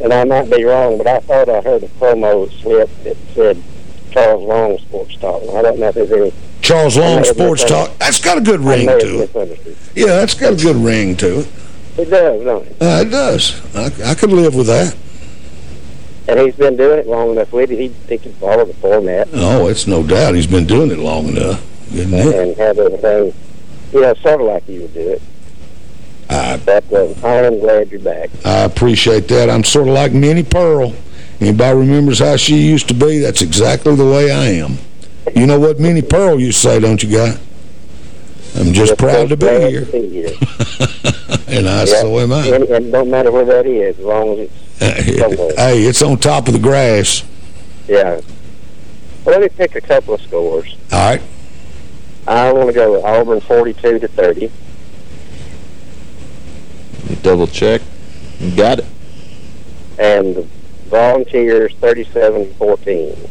and I might be wrong, but I thought I heard a promo slip that said Charles Long Sports Talk. I don't know if there's any... Charles Long Sports Talk, that's got a good ring to it. Yeah, that's got a good ring to it. It does, don't it? Uh, it does. I, I could live with that. And he's been doing it long enough with it. He, he can follow the format Oh, it's no doubt he's been doing it long enough. Isn't it? and have everything, you know, sort of like you would do it. I, But uh, I am glad you're back. I appreciate that. I'm sort of like Minnie Pearl. Anybody remembers how she used to be? That's exactly the way I am. You know what Minnie Pearl used to say, don't you, guy? I'm just proud to be Glad here. To be here. And I, Yeah. so am I. And, and don't matter where that is, as long as it's uh, somewhere. Hey, it's on top of the grass. Yeah. Well, let me pick a couple of scores. All right. I want to go with Auburn 42 to 30. You double check. You got it. and the Volunteers 37-14.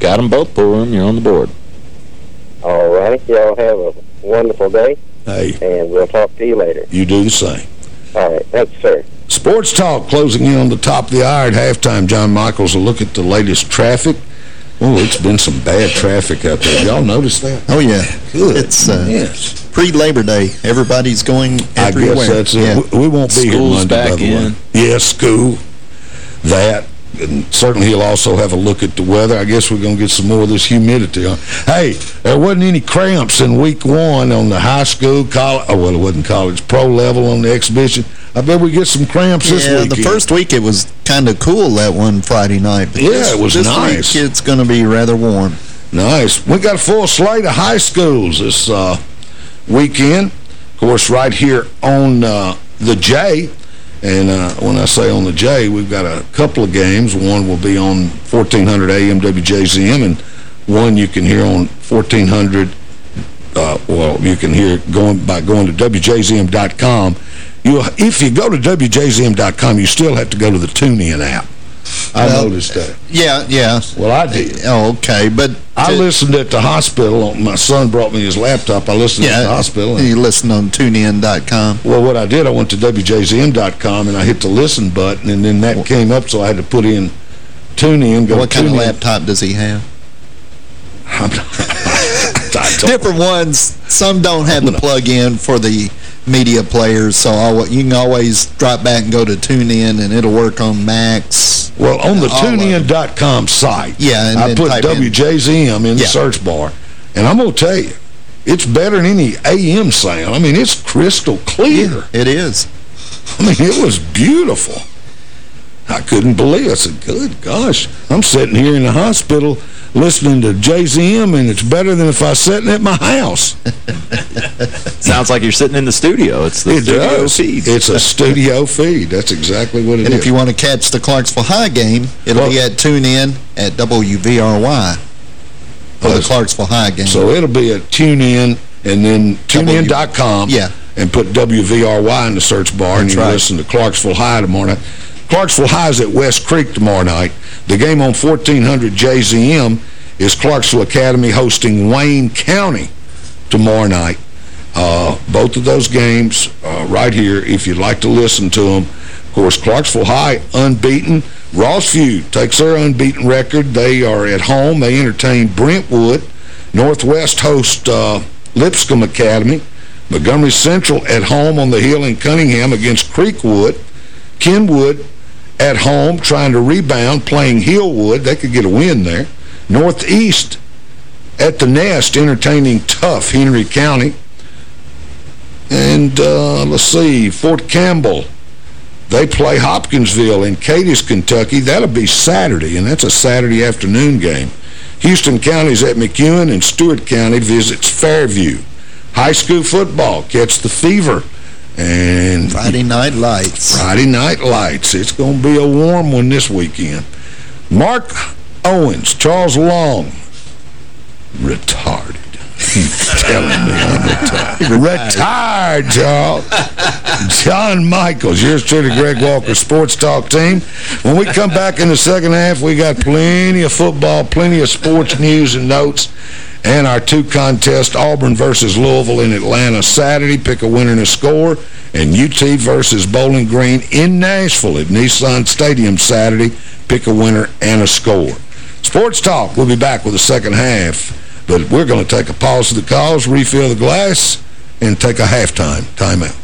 Got them both, Pull Room. You're on the board. All right. Y'all have a wonderful day. Hey. And we'll talk to you later. You do the same. All right. Thanks, sir. Sports Talk closing in on the top of the hour at halftime. John Michaels will look at the latest traffic. Oh, it's been some bad traffic out there. Y'all notice that? Oh, yeah. Good. It's uh, Yes. pre-Labor Day. Everybody's going I guess that's it. Yeah. We we won't be here School's Monday, by back the way. in. Yeah, school. That. And certainly he'll also have a look at the weather. I guess we're going to get some more of this humidity. Huh? Hey, there wasn't any cramps in week one on the high school, college, oh, well, it wasn't college, pro level on the exhibition. I bet we get some cramps this Yeah, the first week it was kind of cool that one Friday night. But Yeah, this, it was this nice. week it's going to be rather warm. Nice. We got a full slate of high schools this uh, weekend. Of course, right here on uh, the J. And uh, when I say on the J, we've got a couple of games. One will be on 1400 AM WJZM, and one you can hear on 1400, uh, well, you can hear going by going to WJZM.com. You, if you go to WJZM.com, you still have to go to the TuneIn app. I Well, noticed that. Yeah, yeah. Well, I did. Oh, okay, but... I listened at the hospital. My son brought me his laptop. I listened yeah, at the hospital. and- You listen on TuneIn.com. well, what I did, I went to WJZM.com and I hit the listen button, and then that came up, so I had to put in tune in. Go What to kind of TuneIn. laptop does he have? I don't- Different ones. Some don't have the plug-in for the media players, so I'll, you can always drop back and go to TuneIn, and it'll work on Macs. Well, on the All of them. TuneIn.com site, Yeah, and I put type in- WJZM in, the search bar, and I'm going to tell you, it's better than any AM sound. I mean, it's crystal clear. It is. I mean, it was beautiful. I couldn't believe it. I said, good gosh, I'm sitting here in the hospital listening to JZM, and it's better than if I was sitting at my house. Sounds like you're sitting in the studio. It's the it studio does. feed. It's a studio feed. That's exactly what it is. And if you want to catch the Clarksville High game, it'll be at TuneIn at WVRY for the Clarksville High game. So it'll be at TuneIn and then TuneIn.com. Yeah. And put WVRY in the search bar and you right. listen to Clarksville High tomorrow night. Clarksville High is at West Creek tomorrow night. The game on 1400 JZM is Clarksville Academy hosting Wayne County tomorrow night. Uh, both of those games uh, right here, if you'd like to listen to them, Of course, Clarksville High unbeaten. Rossview takes their unbeaten record. They are at home. They entertain Brentwood. Northwest host uh, Lipscomb Academy. Montgomery Central at home on the hill in Cunningham against Creekwood. Kenwood at home trying to rebound, playing Hillwood. They could get a win there. Northeast at the Nest entertaining tough Henry County. And uh, let's see, Fort Campbell, they play Hopkinsville in Cadiz, Kentucky. That'll be Saturday, and that's a Saturday afternoon game. Houston County's at McEwen, and Stewart County visits Fairview. High school football, catch the fever. And Friday Night Lights. Friday Night Lights. It's going to be a warm one this weekend. Mark Owens, Charles Long, retarded. He's telling me I'm retired. retired, Charles. John Michaels, yours truly, Greg Walker Sports Talk team. When we come back in the second half, we got plenty of football, plenty of sports news and notes. And our two contests, Auburn versus Louisville in Atlanta Saturday, pick a winner and a score. And UT versus Bowling Green in Nashville at Nissan Stadium Saturday, pick a winner and a score. Sports Talk, we'll be back with the second half. But we're going to take a pause to the calls, refill the glass, and take a halftime timeout.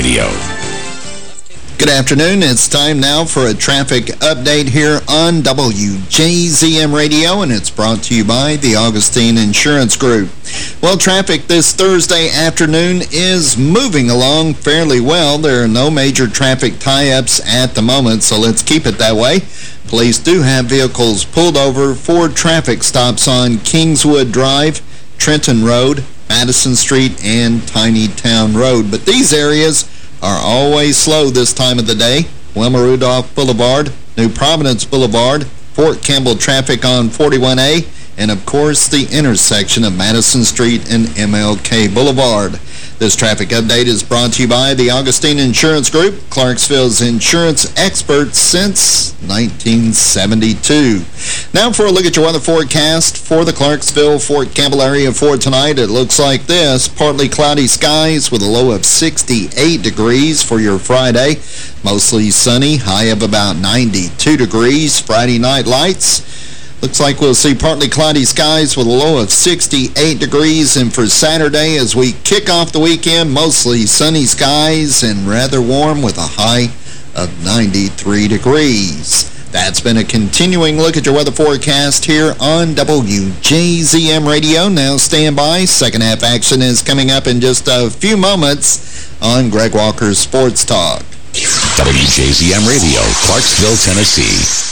Good afternoon. It's time now for a traffic update here on WJZM Radio, and it's brought to you by the Augustine Insurance Group. Well, traffic this Thursday afternoon is moving along fairly well. There are no major traffic tie-ups at the moment, so let's keep it that way. Police do have vehicles pulled over for traffic stops on Kingswood Drive, Trenton Road, Madison Street, and Tiny Town Road. But these areas are always slow this time of the day. Wilma Rudolph Boulevard, New Providence Boulevard, Fort Campbell traffic on 41A, and of course the intersection of Madison Street and MLK Boulevard. This traffic update is brought to you by the Augustine Insurance Group, Clarksville's insurance experts since 1972. Now for a look at your weather forecast for the Clarksville-Fort Campbell area for tonight. It looks like this. Partly cloudy skies with a low of 68 degrees for your Friday. Mostly sunny, high of about 92 degrees. Friday night lights. Looks like we'll see partly cloudy skies with a low of 68 degrees. And for Saturday, as we kick off the weekend, mostly sunny skies and rather warm with a high of 93 degrees. That's been a continuing look at your weather forecast here on WJZM Radio. Now stand by. Second half action is coming up in just a few moments on Greg Walker's Sports Talk. WJZM Radio, Clarksville, Tennessee.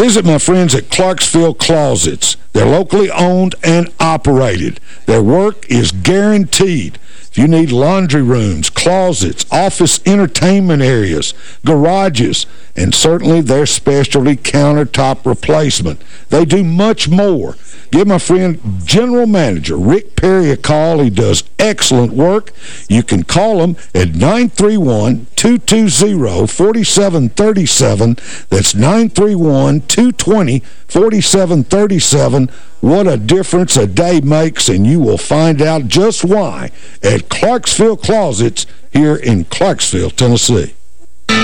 Visit my friends at Clarksville Closets. They're locally owned and operated. Their work is guaranteed. If you need laundry rooms, closets, office entertainment areas, garages, and certainly their specialty countertop replacement, they do much more. Give my friend General Manager Rick Perry a call. He does excellent work. You can call him at 931-220-4737. That's 931-220-4737. What a difference a day makes, and you will find out just why at Clarksville Closets here in Clarksville, Tennessee.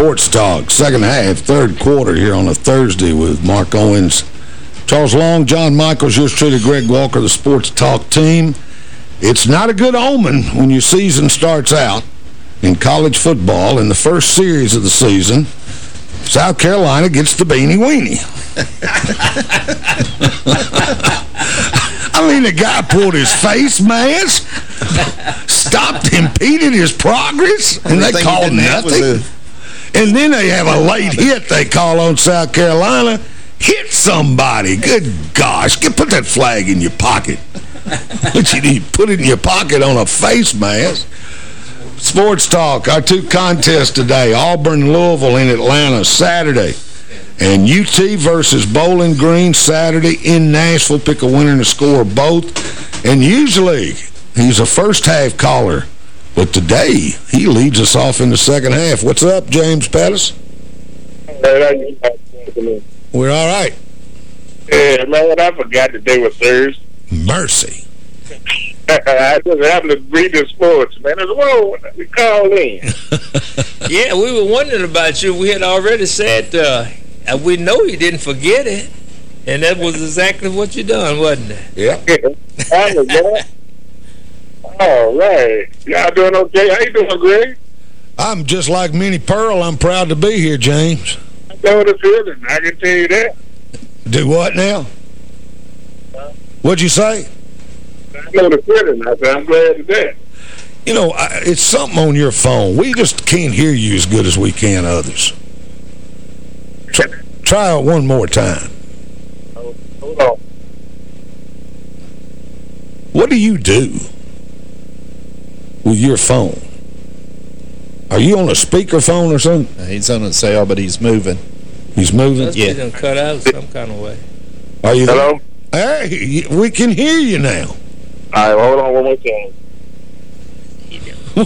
Sports Talk, second half, third quarter here on a Thursday with Mark Owens, Charles Long, John Michaels, yours truly, Greg Walker, the Sports Talk team. It's not a good omen when your season starts out in college football in the first series of the season. South Carolina gets the beanie weenie. I mean, the guy pulled his face mask, stopped, impeded his progress, and they called didn't have was nothing. And then they have a late hit they call on South Carolina. Hit somebody. Good gosh. Get, put that flag in your pocket. but you need put it in your pocket on a face mask. Sports Talk, our two contests today. Auburn, Louisville in Atlanta, Saturday. And UT versus Bowling Green Saturday in Nashville. Pick a winner and a score both. And usually, he's a first-half caller. But today, he leads us off in the second half. What's up, James Pettis? We're all right. Yeah, man, I forgot the day was Thursday. Mercy. I just happened to read the sports, man. It's whoa, we called in. yeah, we were wondering about you. We had already said uh, uh, we know you didn't forget it. And that was exactly what you done, wasn't it? Yeah. Oh, there. All right. Y'all doing okay? How you doing, Greg? I'm just like Minnie Pearl. I'm proud to be here, James. I know the feeling. I can tell you that. Do what now? What'd you say? I know the feeling. I said, I'm glad to that. You know, I, it's something on your phone. We just can't hear you as good as we can others. Try, try it one more time. Oh, hold on. What do you do with your phone? Are you on a speakerphone or something? Uh, he's on a cell, but he's moving. He's moving? Must be done cut out some kind of way. Are you Hello? there? Hey, we can hear you now. All right, hold on one more time.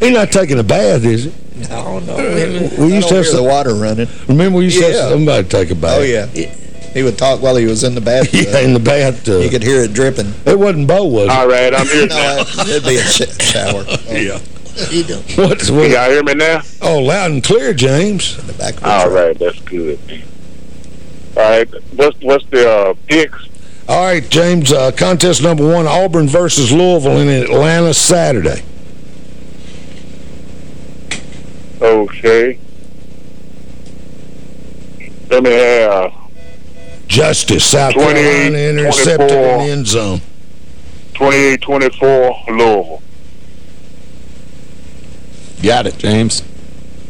He's not taking a bath, is he? No, no. We used to have the water running. remember we used to have somebody take a bath? Oh, yeah. He would talk while he was in the bathtub. Yeah, in the bathtub. You could hear it dripping. It wasn't Bo, was it? All right, I'm here no, now. it'd be a sh shower. Yeah. You doing? What's, Can what, y'all hear me now? oh, loud and clear, James. In the back of the All truck. right, that's good. All right, what's what's the uh, picks? All right, James, uh, contest number one, Auburn versus Louisville in Atlanta Saturday. Okay. Let me have Justice, South 28, Carolina intercepted in the end zone. 28-24 Louisville. Got it, James.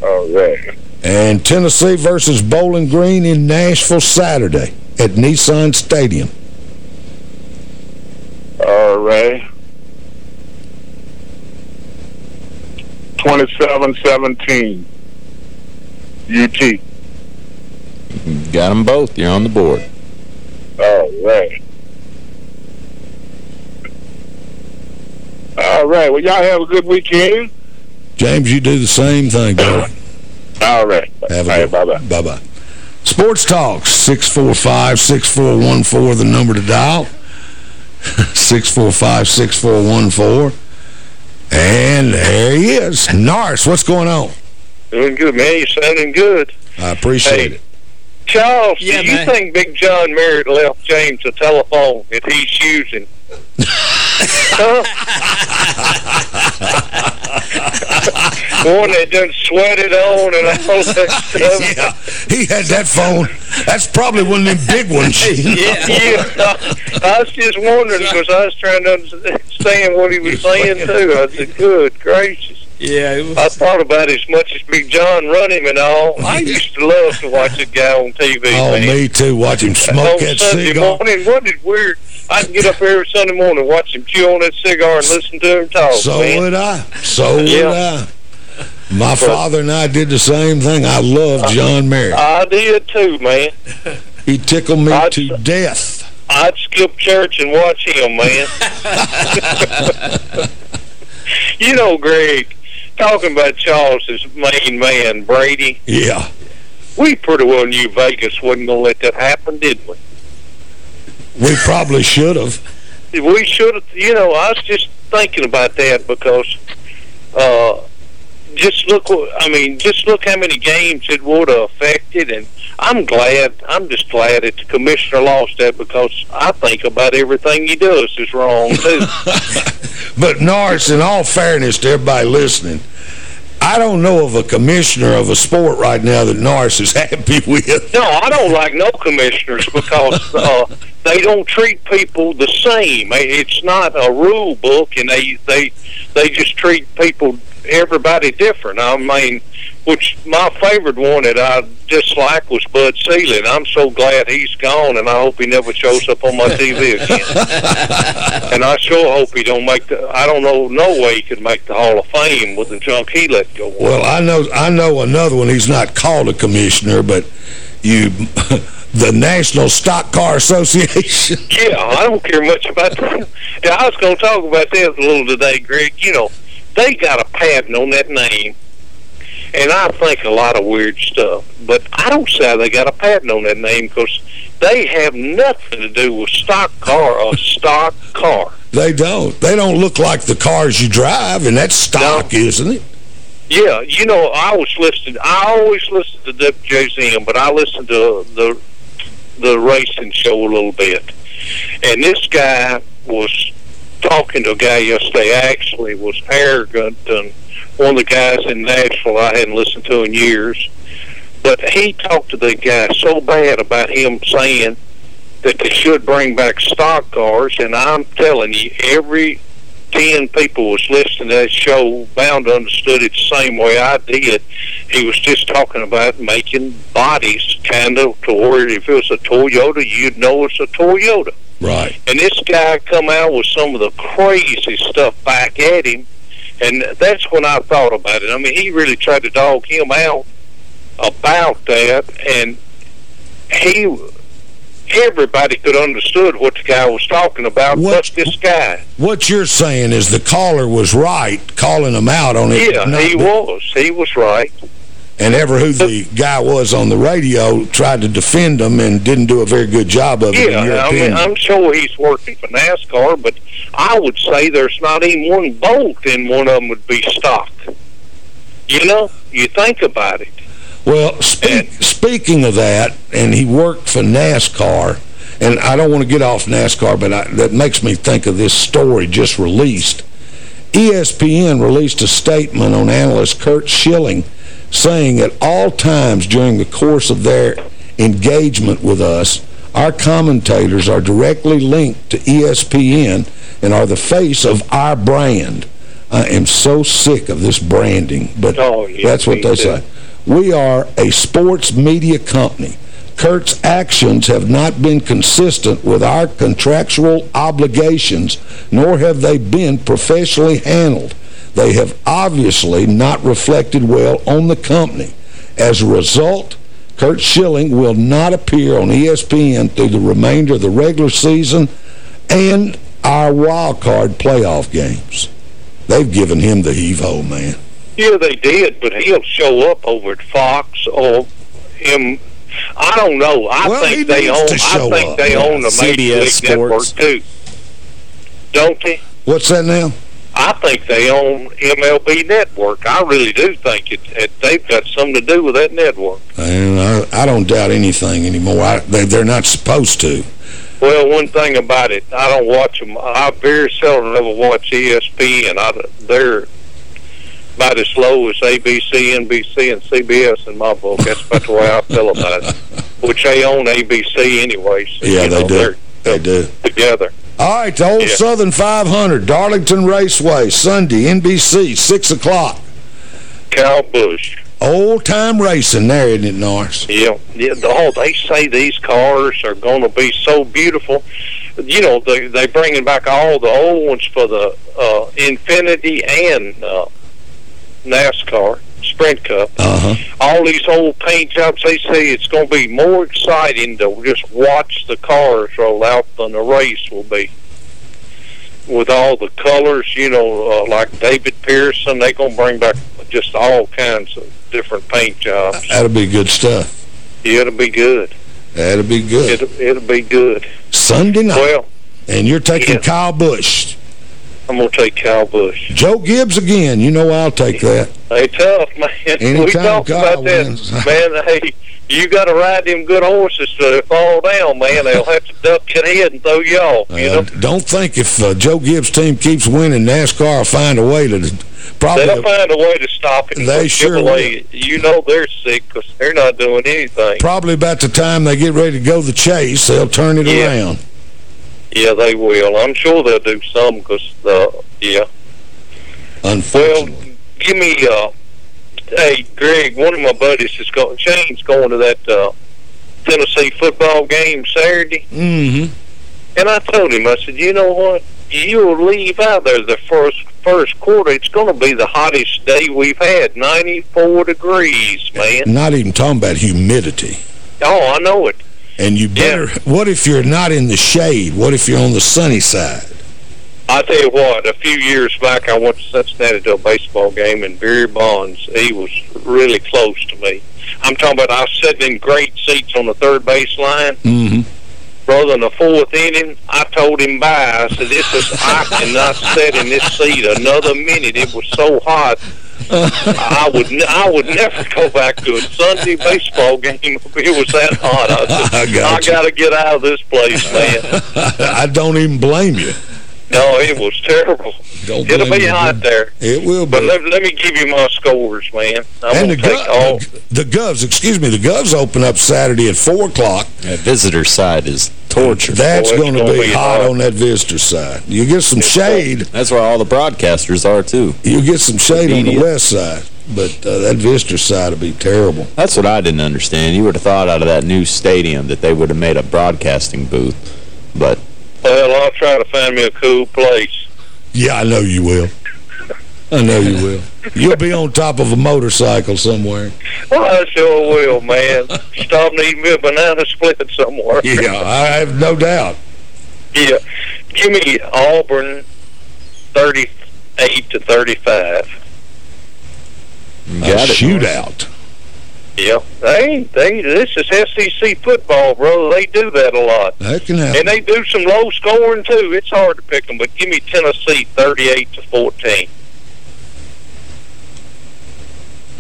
All right. And Tennessee versus Bowling Green in Nashville Saturday at Nissan Stadium. All right. 27-17 UT. Got them both. You're on the board. All right. All right. Well, y'all have a good weekend. James, you do the same thing, brother. All right. Have a right, bye-bye. Bye-bye. Sports Talk, 645-6414, the number to dial. 645-6414. And there he is. Nars, what's going on? Doing good, man. You're sounding good. I appreciate Hey. it. Charles, Yeah, do you man. think Big John Merritt left James a telephone that he's using? One that done sweated on and all that stuff. yeah, he had that phone. That's probably one of them big ones. yeah, yeah. I was just wondering because I was trying to understand what he was saying too. I said, "Good gracious." Yeah, was... I thought about it as much as Big John running and all. I used to love to watch that guy on TV. Oh, man. me too. Watch him smoke on that Sunday cigar. morning, what is weird? I'd get up every Sunday morning, watch him chew on that cigar and listen to him talk. So man. would I. So would I. My father and I did the same thing. I loved uh-huh. John Merritt. I did too, man. He tickled me to death. I'd skip church and watch him, man. you know, Greg, talking about Charles's main man, Brady, Yeah. we pretty well knew Vegas wasn't going to let that happen, did we? We probably should have. We should have, you know, I was just thinking about that because uh, just look, I mean, just look how many games it would have affected. And I'm glad, I'm just glad that the commissioner lost that because I think about everything he does is wrong, too. But Norris, in all fairness to everybody listening, I don't know of a commissioner of a sport right now that Norris is happy with. No, I don't like no commissioners because uh, they don't treat people the same. It's not a rule book, and they they they just treat people everybody different. I mean, which my favorite one that I dislike was Bud Selig. I'm so glad he's gone, and I hope he never shows up on my TV again. and I sure hope he don't make the. I don't know no way he could make the Hall of Fame with the junk he let go. of. Well, I know I know another one. He's not called a commissioner, but you, the National Stock Car Association. Yeah, I don't care much about that. Yeah, I was going to talk about that a little today, Greg. You know, they got a patent on that name, and I think a lot of weird stuff. But I don't say they got a patent on that name because they have nothing to do with stock car or stock car. They don't. They don't look like the cars you drive, and that's stock, isn't it? Yeah, you know, I was listening. I always listen to WJZM, but I listen to the the racing show a little bit. And this guy was talking to a guy yesterday. Actually, was arrogant and one of the guys in Nashville I hadn't listened to in years. But he talked to the guy so bad about him saying that they should bring back stock cars, and I'm telling you, every ten people was listening to that show bound understood it the same way I did. He was just talking about making bodies kind of to where if it was a Toyota, you'd know it's a Toyota. Right. And this guy come out with some of the crazy stuff back at him, and that's when I thought about it. I mean, he really tried to dog him out about that, and he everybody could understood what the guy was talking about, but this guy. What you're saying is the caller was right, calling him out on it. Yeah, he was. He was right. And ever who the guy was on the radio tried to defend him and didn't do a very good job of it, Yeah, I mean, I'm sure he's working for NASCAR, but I would say there's not even one bolt in one of them would be stock. You know, you think about it. Well, speak, speaking of that, and he worked for NASCAR, and I don't want to get off NASCAR, but I, that makes me think of this story just released. ESPN released a statement on analyst Curt Schilling saying at all times during the course of their engagement with us, our commentators are directly linked to ESPN and are the face of our brand. I am so sick of this branding, but Oh, that's what they too. say. We are a sports media company. Curt's actions have not been consistent with our contractual obligations, nor have they been professionally handled. They have obviously not reflected well on the company. As a result, Curt Schilling will not appear on ESPN through the remainder of the regular season and our wild card playoff games. They've given him the heave-ho, man. Yeah, they did, but he'll show up over at Fox or him. I don't know. I Well, think they own. I think up. they Yeah. own the Major CBS League Network Sports. too. Don't they? What's that now? I think they own MLB Network. I really do think it, it. They've got something to do with that network. And I, I don't doubt anything anymore. I, they, they're not supposed to. Well, one thing about it, I don't watch them. I very seldom ever watch ESPN. I, they're about as low as ABC, NBC, and CBS in my book. That's about the way I feel about it. Which they own ABC anyway. So, Yeah, they know, do. They do. together. All right, the old Yeah. Southern 500, Darlington Raceway, Sunday, NBC, 6 o'clock. Kyle Busch. Old-time racing there, isn't it, Norris? Yeah, yeah. the- Oh, they say these cars are going to be so beautiful. You know, they they're bringing back all the old ones for the uh, Xfinity and uh, NASCAR Sprint Cup. Uh-huh. All these old paint jobs. They say it's going to be more exciting to just watch the cars roll out than the race will be. With all the colors, you know, uh, like David Pearson, they're going to bring back just all kinds of different paint jobs. That'll be good stuff. Yeah, it'll be good. That'll be good. It'll, it'll be good. Sunday night. Well, and you're taking yeah. Kyle Busch. I'm going to take Kyle Busch. Joe Gibbs again. You know I'll take that. Hey, tough, man. we Anytime talked Kyle about that. wins. man, hey, you got to ride them good horses to fall down, man. They'll have to duck your head and throw you off, you Uh, know? don't think if uh, Joe Gibbs' team keeps winning, NASCAR will find a way to probably... They'll find a way to stop it. They sure Chevrolet, You know they're sick because they're not doing anything. Probably about the time they get ready to go the chase, they'll turn it Yeah. around. Yeah, they will. I'm sure they'll do some because, uh, yeah. Unfortunately. Give me, uh, hey, Greg, one of my buddies is going, Shane's going to that uh, Tennessee football game Saturday. Mm-hmm. And I told him, I said, you know what? You'll leave out there the first first quarter. It's going to be the hottest day we've had, 94 degrees, man. Not even talking about humidity. Oh, I know it. And you better... What if you're not in the shade? What if you're on the sunny side? I tell you what, a few years back, I went to Cincinnati to a baseball game, and Barry Bonds, he was really close to me. I'm talking about I was sitting in great seats on the third base line. Mm-hmm. Brother, in the fourth inning, I told him bye. I said, this is, I cannot sit in this seat another minute. It was so hot. I would n- I would never go back to a Sunday baseball game if it was that hot. I, said, I got to get out of this place, man. I don't even blame you. No, it was terrible. Don't It'll be you, hot there. It will be. But let, let me give you my scores, man. I'm and the, going to take all... The Govs, excuse me, the Govs open up Saturday at 4 o'clock. That visitor side is torture. That's Oh, going to be, be hot hot. on that visitor side. You get some shade. That's where all the broadcasters are, too. You get some shade on the media. west side, but uh, that visitor side will be terrible. That's what I didn't understand. You would have thought out of that new stadium that they would have made a broadcasting booth. But Well, I'll try to find me a cool place. Yeah, I know you will. I know you will. You'll be on top of a motorcycle somewhere. Well, I sure will, man. Stop and eat me a banana split somewhere. Yeah, I have no doubt. Yeah. Give me Auburn 38 to 35. you A got it. shootout. Yeah. They, they, this is SEC football, brother. They do that a lot. That can happen. And they do some low scoring, too. It's hard to pick them, but give me Tennessee 38 to 14.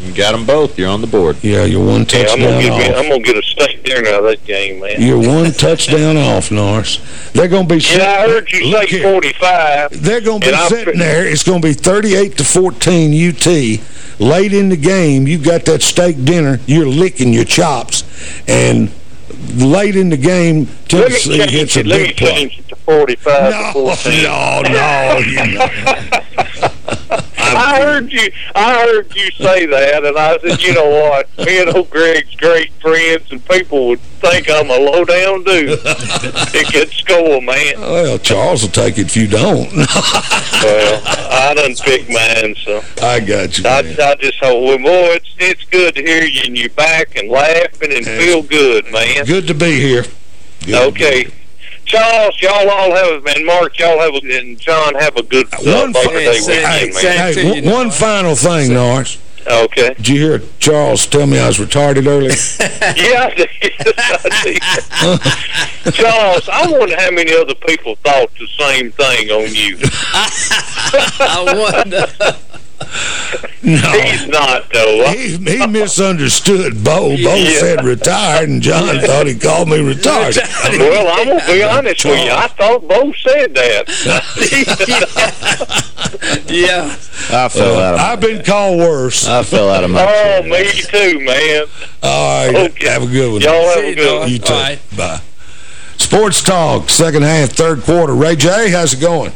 You got them both. You're on the board. Yeah, you're one Yeah, I'm gonna touchdown me, off. I'm gonna get a steak dinner out of that game, man. You're one touchdown off, Norris. They're going to be Yeah, I heard you say here. 45. They're going to be And I'm sitting there. It's going to be 38 to 14 UT. Late in the game, you got that steak dinner. You're licking your chops. And late in the game, Let me Tennessee hits a it. Let me big play. change it to 45 to No, 14. no, no. You I heard you. I heard you say that, and I said, you know what? Me and old Greg's great friends, and people would think I'm a low down dude. it can score, man. well, Charles will take it if you don't. Well, I done picked mine, so I got you, I, man. I just hope, well, boy, it's it's good to hear you and you're back and laughing and feel good, man. Good to be here. Good Okay. Charles, y'all all have, and Mark, y'all have, a, and John have a good uh, One, Labor fi- Day hey, weekend, man. hey, one- one final thing, Norris. Okay. Did you hear Charles tell me I was retarded earlier? Yeah, I did. I did. Charles, I wonder how many other people thought the same thing on you. I wonder. No. He's not, though. He, he misunderstood Bo. Bo Yeah. said retired, and John thought he called me retarded. well, I'm going to be honest with you. I thought Bo said that. yeah. I fell out of my, I've been called worse. I fell out of my Oh, me too, man. All right. Okay. Have a good one. Y'all have a good one. You too. All right. Bye. Sports Talk, second half, third quarter. Ray J, how's it going?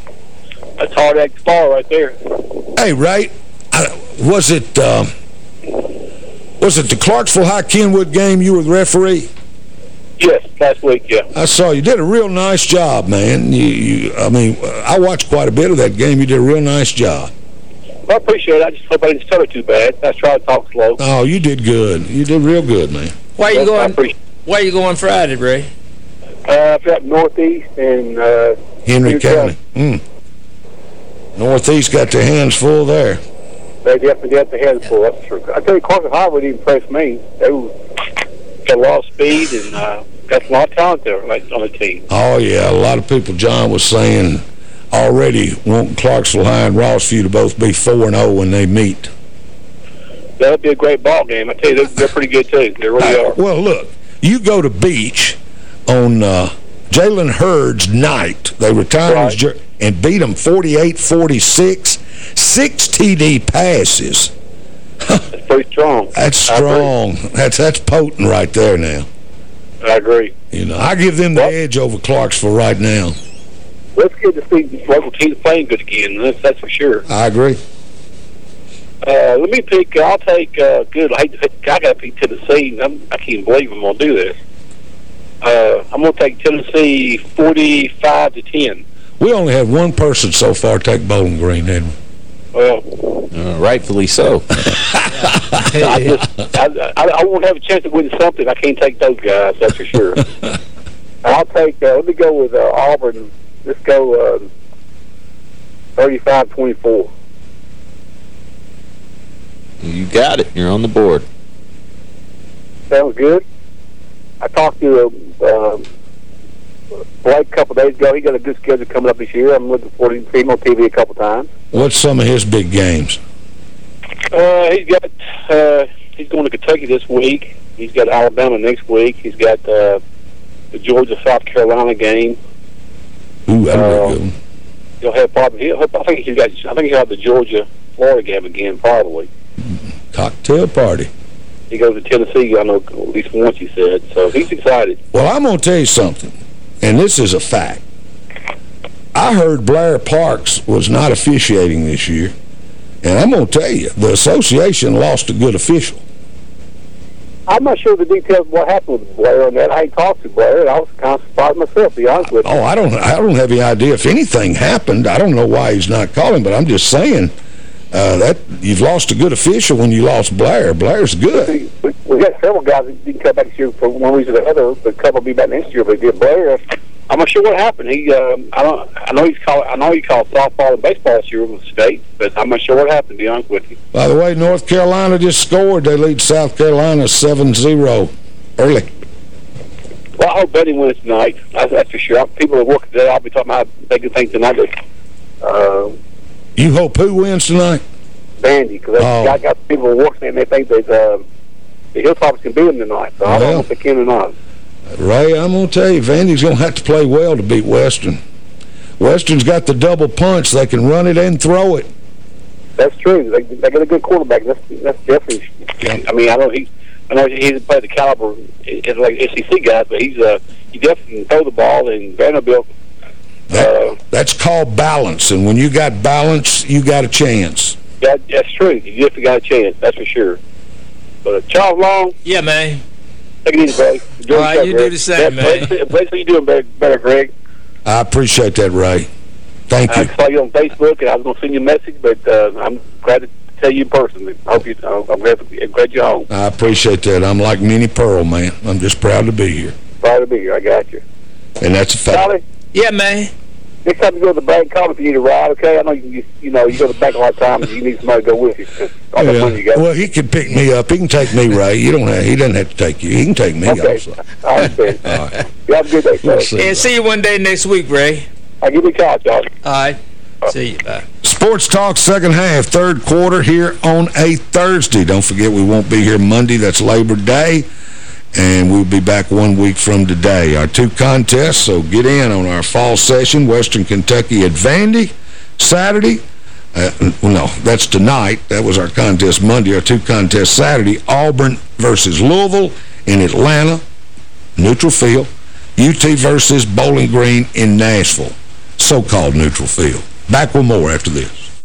That's hard act ball right there. Hey, Ray, I- was it um, was it the Clarksville High Kenwood game you were the referee? Yes, last week, yeah. I saw you did a real nice job, man. You, you I mean, I watched quite a bit of that game. You did a real nice job. Well, I appreciate it. I just hope I didn't stutter too bad. I tried to talk slow. Oh, you did good. You did real good, man. Where you Yes, going? appreciate Where you going Friday, Ray? Uh, I've got northeast and uh, Henry Henry County. Mm. Northeast got their hands full there. they definitely got the head full. That's true. I tell you, Clarksville High would impress me. They were, got a lot of speed and uh, got a lot of talent there like, on the team. Oh, yeah. A lot of people, John was saying, already wanting Clarksville High and Rossview to both be 4-0 when they meet. That'll be a great ball game. I tell you, they're, they're pretty good too. They really are. Well, look, you go to Beech on uh, Jalen Hurd's night. They retired Right. his jer- and beat them 48-46. Six TD passes. Pretty strong. That's strong. That's that's potent right there now. I agree. You know, I give them the edge over Clarksville right now. Let's get to see local teams playing good again. That's, that's for sure. I agree. Uh, let me pick. I'll take uh, good. I, hate to pick- I got to pick Tennessee. I'm, I can't believe I'm going to do this. Uh, I'm going to take Tennessee 45 to 10. We only had one person so far take Bowling Green, hadn't we? Well, Uh, rightfully so. I, just, I, I, I won't have a chance to win something. I can't take those guys. That's for sure. I'll take. Uh, let me go with uh, Auburn. Let's go uh, 35-24. You got it. You're on the board. Sounds good. I talked to uh, Blake a couple days ago. He got a good schedule coming up this year. I'm looking forward to seeing him on TV a couple times. What's some of his big games? Uh, he's got. Uh, he's going to Kentucky this week. He's got Alabama next week. He's got uh, the Georgia South Carolina game. Ooh, that'll Uh, be a good. He'll have probably. He'll, I think he's got. I think he'll have the Georgia Florida game again. Probably. Cocktail party. He goes to Tennessee. I know at least once. He said so. He's excited. Well, I'm going to tell you something, and this is a fact. I heard Blair Parks was not officiating this year, and I'm going to tell you, the association lost a good official. I'm not sure the details of what happened with Blair on that. I ain't talked to Blair, and I was kind of surprised myself, to be honest with you. Oh, I don't, I don't have any idea if anything happened. I don't know why he's not calling, but I'm just saying uh, that you've lost a good official when you lost Blair. Blair's good. We, we got several guys that didn't come back this year for one reason or another. The couple will be back next year, but did Blair. I'm not sure what happened. He, um, I don't, I know he's called, I know he called softball and baseball this year with the state, but I'm not sure what happened. To be honest with you. By the way, North Carolina just scored. They lead South Carolina 7-0 early. Well, I hope Betty wins tonight. That's, that's for sure. People are working today. I'll be talking about they things tonight. That, uh, You hope who wins tonight? Vandy, because Oh. I got people working and they think that uh, the Hilltops can beat them tonight. So I don't know if they can or not. Ray, I'm going to tell you, Vandy's going to have to play well to beat Western. Western's got the double punch. They can run it and throw it. That's true. They, they got a good quarterback. That's that's definitely. I mean, I know he, I know he played the caliber as like SEC guys, but he's uh he definitely can throw the ball. And Vanderbilt, That, that's called balance, and when you got balance, you got a chance. that, that's true. You definitely got a chance. That's for sure. But uh, Charles Long, Yeah, man. take it easy, buddy. Enjoy All right, yourself, you do the same, Blake- man. Blake, how you doing better, better, Greg? I appreciate that, Ray. Thank I you. I saw you on Facebook, and I was going to send you a message, but uh, I'm glad to tell you in person. I hope you. Uh, I'm glad, I'm glad you're home. I appreciate that. I'm like Minnie Pearl, man. I'm just proud to be here. Proud to be here. I got you. And that's a fact. Charlie, Yeah, man. next time you go to the bank, call if you need a ride. Okay? I know you. You know you go to the bank a lot of times. You need somebody to go with you. 'cause all the money you got. Well, he can pick me up. He can take me, Ray. You don't have, he doesn't have to take you. He can take me Okay. also. I understand. All right. You have a good day, We'll see. And see you one day next week, Ray. I'll give you a call, Charlie. All right. See you. Bye. Sports Talk second half, third quarter here on a Thursday. Don't forget we won't be here Monday. That's Labor Day. And we'll be back one week from today. Our two contests, so get in on our fall session. Western Kentucky at Vandy Saturday. Uh, no, that's tonight. That was our contest Monday. Our two contests Saturday, Auburn versus Louisville in Atlanta, neutral field. UT versus Bowling Green in Nashville, so-called neutral field. Back with more after this.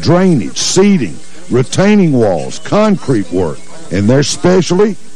drainage, seeding, retaining walls, concrete work, and their specialty,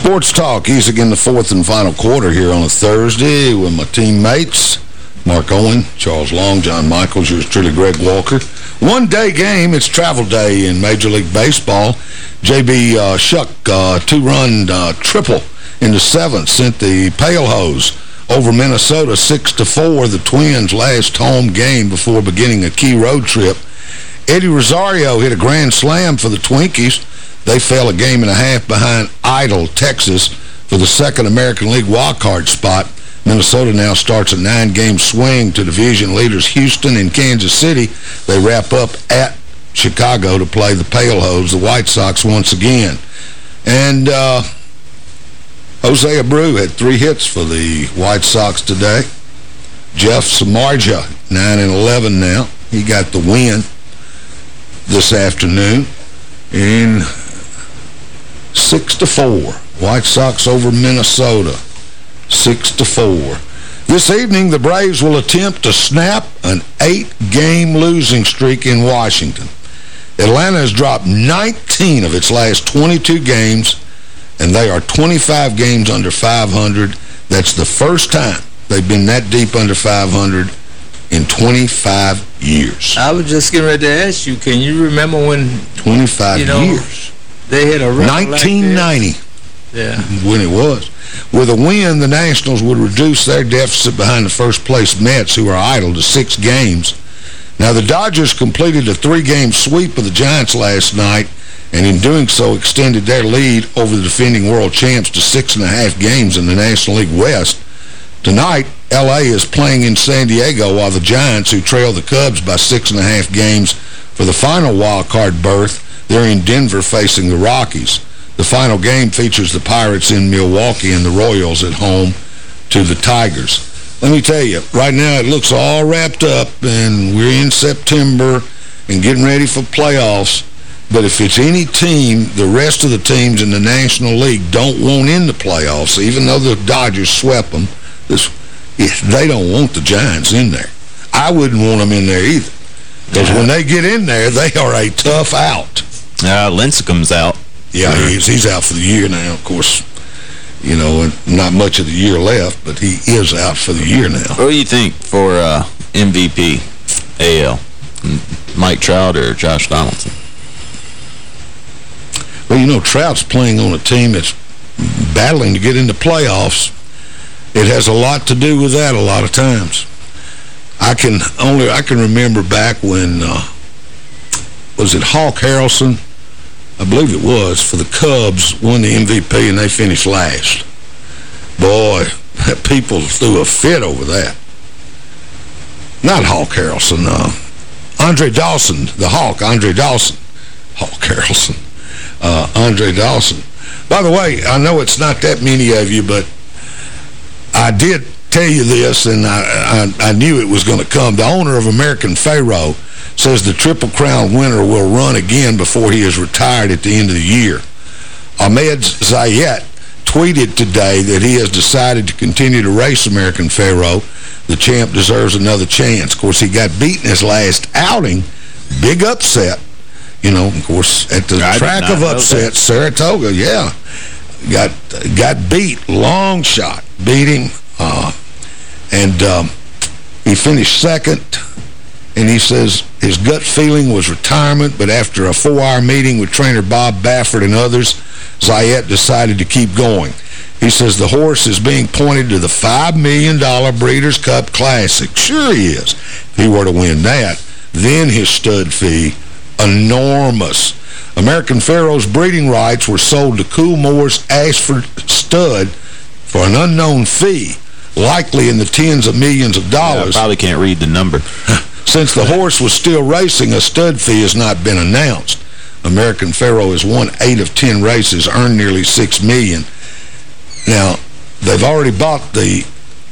Sports Talk, easing again the fourth and final quarter here on a Thursday with my teammates, Mark Owen, Charles Long, John Michaels, yours truly, Greg Walker. One-day game, it's travel day in Major League Baseball. J.B. Uh, Shuck, uh, two-run uh, triple in the seventh, sent the Pale Hose over Minnesota 6-4, to four, the Twins' last home game before beginning a key road trip. Eddie Rosario hit a grand slam for the Twinkies. They fell a game and a half behind Idle, Texas, for the second American League wildcard spot. Minnesota now starts a nine-game swing to division leaders Houston and Kansas City. They wrap up at Chicago to play the Pale Hose, the White Sox, once again. And uh, Jose Abreu had three hits for the White Sox today. Jeff Samardzija, 9 and 11 now. He got the win this afternoon in 6 to four. White Sox over Minnesota, 6 to four. This evening, the Braves will attempt to snap an eight-game losing streak in Washington. Atlanta has dropped 19 of its last 22 games, and they are 25 games under 500. That's the first time they've been that deep under 500 in 25 years. I was just getting ready to ask you, can you remember when... 25 you know, years. They hit a 1990. Like yeah. When it was. With a win, the Nationals would reduce their deficit behind the first-place Mets, who are idle, to six games. Now, the Dodgers completed a three-game sweep of the Giants last night, and in doing so extended their lead over the defending world champs to six and a half games in the National League West. Tonight, L.A. is playing in San Diego while the Giants, who trail the Cubs by six and a half games for the final wild card berth, they're in Denver facing the Rockies. The final game features the Pirates in Milwaukee and the Royals at home to the Tigers. let me tell you, right now it looks all wrapped up, and we're in September and getting ready for playoffs. But if it's any team, the rest of the teams in the National League don't want in the playoffs, even though the Dodgers swept them, this, they don't want the Giants in there. I wouldn't want them in there either. Because Yeah. when they get in there, they are a tough out. Uh, Lincecum's out. Yeah, he's, he's out for the year now, of course. You know, not much of the year left, but he is out for the year now. What do you think for uh, MVP, AL? Mike Trout or Josh Donaldson? Well, you know, Trout's playing on a team that's battling to get into playoffs. It has a lot to do with that a lot of times. I can only I can remember back when uh, was it Hawk Harrelson? I believe it was for the Cubs won the MVP and they finished last. Boy, people threw a fit over that. Not Hawk Harrelson, uh, Andre Dawson, the Hawk, Andre Dawson. Hawk Harrelson. Uh, Andre Dawson. By the way, I know it's not that many of you, but I did tell you this, and I, I, I knew it was going to come. The owner of American Pharoah says the Triple Crown winner will run again before he is retired at the end of the year. Ahmed Zayat tweeted today that he has decided to continue to race American Pharoah. The champ deserves another chance. Of course, he got beaten his last outing. Big upset. You know, of course, at the I track of upset. Saratoga, yeah. Got got beat, long shot, beat him. Uh, and um, he finished second. And he says his gut feeling was retirement, but after a four-hour meeting with trainer Bob Baffert and others, Zayat decided to keep going. He says the horse is being pointed to the $5 million Breeders' Cup Classic. Sure he is. If he were to win that, then his stud fee, enormous. American Pharoah's breeding rights were sold to Coolmore's Ashford Stud for an unknown fee, likely in the tens of millions of dollars. I dollars. probably can't read the number. Since the horse was still racing, a stud fee has not been announced. American Pharoah has won eight of ten races, earned nearly 6 million. Now, they've already bought the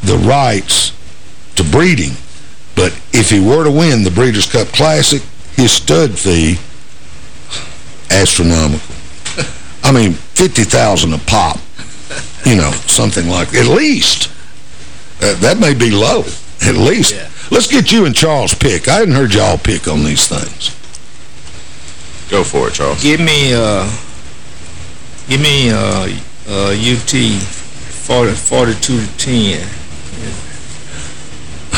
the rights to breeding, but if he were to win the Breeders' Cup Classic, his stud fee, astronomical. I mean, 50000 a pop, you know, something like, at least. Uh, that may be low, at least. Let's get you and Charles pick. I hadn't heard y'all pick on these things. Go for it, Charles. Give me, uh, give me, uh, uh, UT 40, 42 to 10.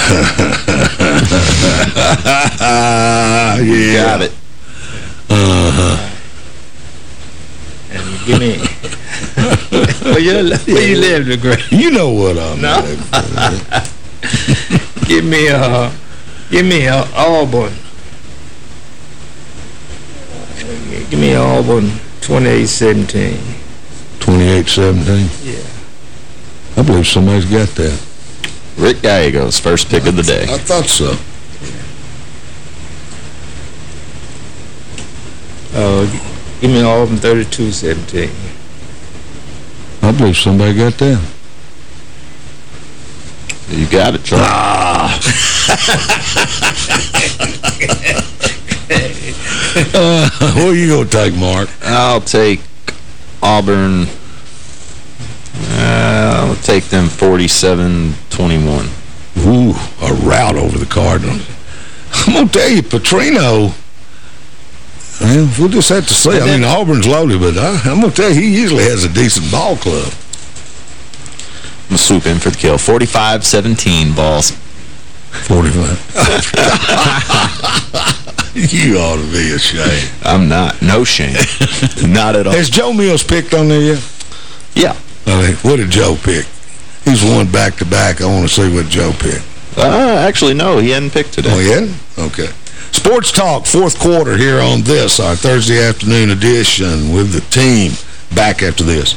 yeah. Got it. Uh-huh. And give me, where you, where you live, the great? You know what I'm No. give me, uh, give me uh, Auburn. Give me Auburn 28-17. 28-17? Yeah. I believe somebody's got that. Rick Gallegos, first pick of the day. I thought so. Uh, give me Auburn 32-17. I believe somebody got that. You got it, Charles. Uh, what are you going to take, Mark? I'll take Auburn. Uh, I'll take them 47-21. Ooh, a rout over the Cardinals. I'm going to tell you, Petrino, well, we'll just have to see. I mean, Auburn's loaded, but I, I'm going to tell you, he usually has a decent ball club. I'm going swoop in for the kill. 45-17 balls. 45. you ought to be ashamed. I'm not. No shame. not at all. Has Joe Mills picked on there yet? Yeah. I mean, what did Joe pick? He's won back-to-back. I want to see what Joe picked. Uh, actually, no. He hadn't picked today. Oh, yeah? Okay. Sports Talk, fourth quarter here on this, our Thursday afternoon edition with the team. Back after this.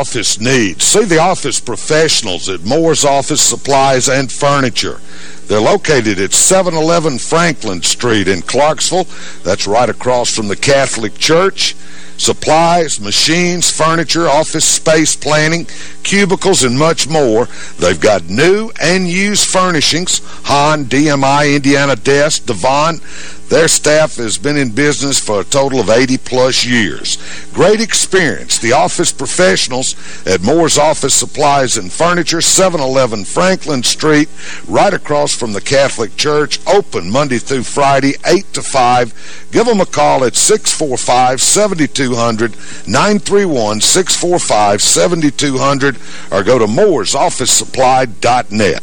office needs, see the office professionals at Moore's Office Supplies and Furniture. They're located at 711 Franklin Street in Clarksville. That's right across from the Catholic Church. Supplies, machines, furniture, office space planning, cubicles, and much more. They've got new and used furnishings, Han, DMI, Indiana Desk, Devon. Their staff has been in business for a total of 80-plus years. Great experience. The office professionals at Moore's Office Supplies and Furniture, 711 Franklin Street, right across from the Catholic Church, open Monday through Friday, 8 to 5. Give them a call at 645-7200, 931-645-7200, or go to mooresofficesupply.net.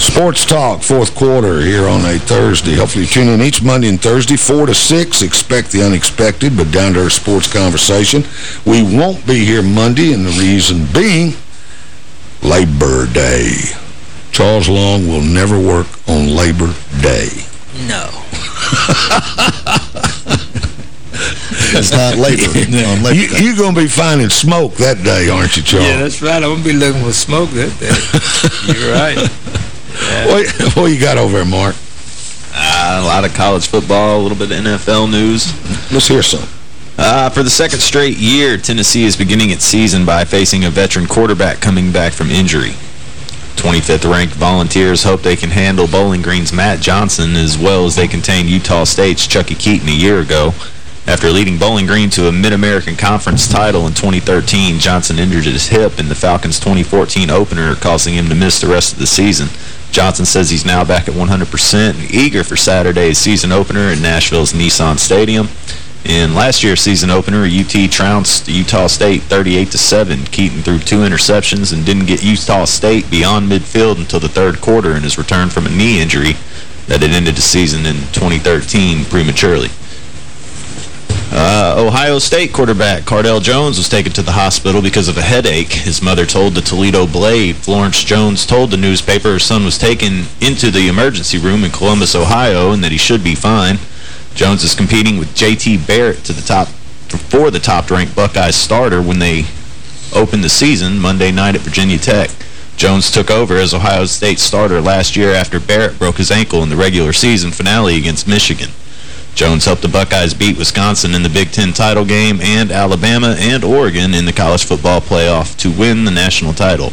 Sports Talk, fourth quarter here on a Thursday. Hopefully you tune in each Monday and Thursday, 4 to 6. Expect the unexpected, but down-to-earth sports conversation. We won't be here Monday, and the reason being Labor Day. Charles Long will never work on Labor Day. No. It's not labor on Labor you, Day. You're going to be finding smoke that day, aren't you, Charles? Yeah, that's right. I'm going to be looking for smoke that day. You're right. What, what you got over there, Mark? Uh, a lot of college football, a little bit of NFL news. Let's hear some. Uh, for the second straight year, Tennessee is beginning its season by facing a veteran quarterback coming back from injury. 25th-ranked Volunteers hope they can handle Bowling Green's Matt Johnson as well as they contained Utah State's Chuckie Keeton a year ago. After leading Bowling Green to a Mid-American Conference title in 2013, Johnson injured his hip in the Falcons' 2014 opener, causing him to miss the rest of the season. Johnson says he's now back at 100% and eager for Saturday's season opener at Nashville's Nissan Stadium. In last year's season opener, UT trounced Utah State 38-7. Keeton threw two interceptions and didn't get Utah State beyond midfield until the third quarter in his return from a knee injury that had ended the season in 2013 prematurely. Uh, Ohio State quarterback Cardale Jones was taken to the hospital because of a headache. His mother told the Toledo Blade. Florence Jones told the newspaper her son was taken into the emergency room in Columbus, Ohio, and that he should be fine. Jones is competing with J.T. Barrett to the top for the top-ranked Buckeyes starter when they opened the season Monday night at Virginia Tech. Jones took over as Ohio State starter last year after Barrett broke his ankle in the regular season finale against Michigan. Jones helped the Buckeyes beat Wisconsin in the Big Ten title game and Alabama and Oregon in the college football playoff to win the national title.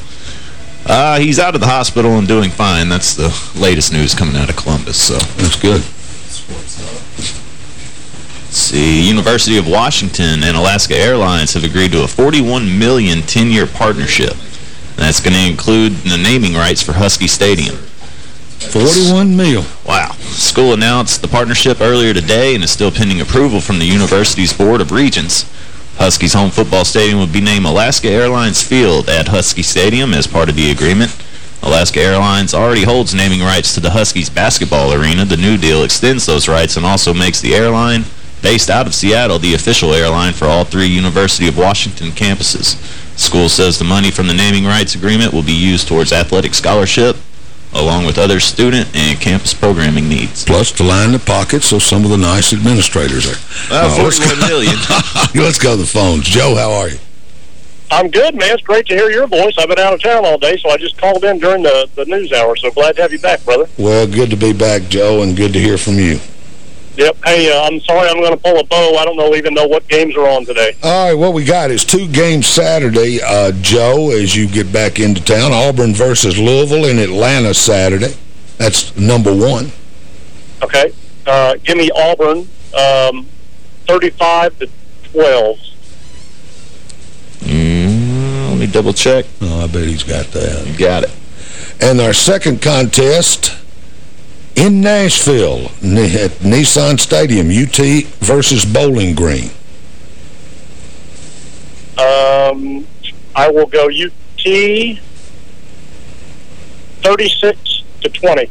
Uh, he's out of the hospital and doing fine. That's the latest news coming out of Columbus. So That's good. See. University of Washington and Alaska Airlines have agreed to a $41 million 10-year partnership. That's going to include the naming rights for Husky Stadium. 41 mil. Wow. School announced the partnership earlier today and is still pending approval from the university's Board of Regents. Husky's home football stadium would be named Alaska Airlines Field at Husky Stadium as part of the agreement. Alaska Airlines already holds naming rights to the Huskies basketball arena. The new deal extends those rights and also makes the airline, based out of Seattle, the official airline for all three University of Washington campuses. School says the money from the naming rights agreement will be used towards athletic scholarship, along with other student and campus programming needs. Plus to line the pockets so some of the nice administrators are. Well, Uh, let's go- 41 million. let's go to the phones. Joe, how are you? I'm good, man. It's great to hear your voice. I've been out of town all day, so I just called in during the, the news hour. So glad to have you back, brother. Well, good to be back, Joe, and good to hear from you. Yep. Hey, uh, I'm sorry I'm going to pull a bow. I don't know even know what games are on today. All right, what we got is two games Saturday, uh, Joe, as you get back into town. Auburn versus Louisville in Atlanta Saturday. That's number one. Okay. Uh, give me Auburn, um, 35 to 12. Mm, let me double check. Oh, I bet he's got that. You got it. And our second contest in Nashville at Nissan Stadium, UT versus Bowling Green. Um, I will go UT 36 to 20.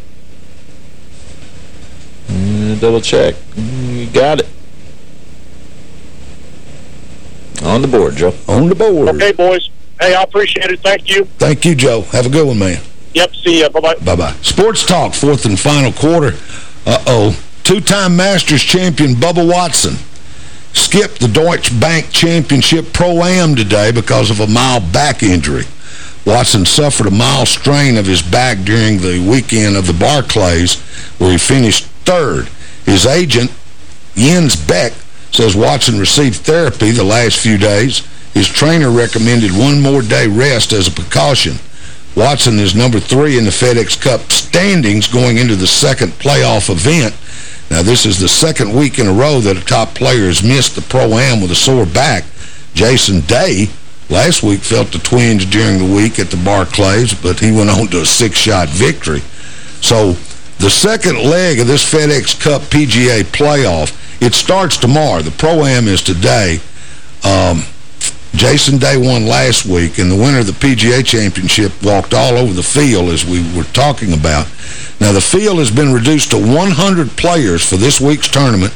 Mm, double check. Mm, you got it. On the board, Joe. On the board. Okay, boys. Hey, I appreciate it. Thank you. Thank you, Joe. Have a good one, man. Yep, see ya. Bye-bye. Bye-bye. Sports Talk, fourth and final quarter. Uh-oh. Two-time Masters champion Bubba Watson skipped the Deutsche Bank Championship Pro-Am today because of a mild back injury. Watson suffered a mild strain of his back during the weekend of the Barclays, where he finished third. His agent, Jens Beck, says Watson received therapy the last few days. His trainer recommended one more day rest as a precaution. Watson is number three in the FedEx Cup standings going into the second playoff event. Now, this is the second week in a row that a top player has missed the Pro-Am with a sore back. Jason Day last week felt the twinge during the week at the Barclays, but he went on to a six-shot victory. So the second leg of this FedEx Cup PGA playoff, it starts tomorrow. The Pro-Am is today. Um, Jason Day won last week, and the winner of the PGA Championship walked all over the field, as we were talking about. Now, the field has been reduced to 100 players for this week's tournament.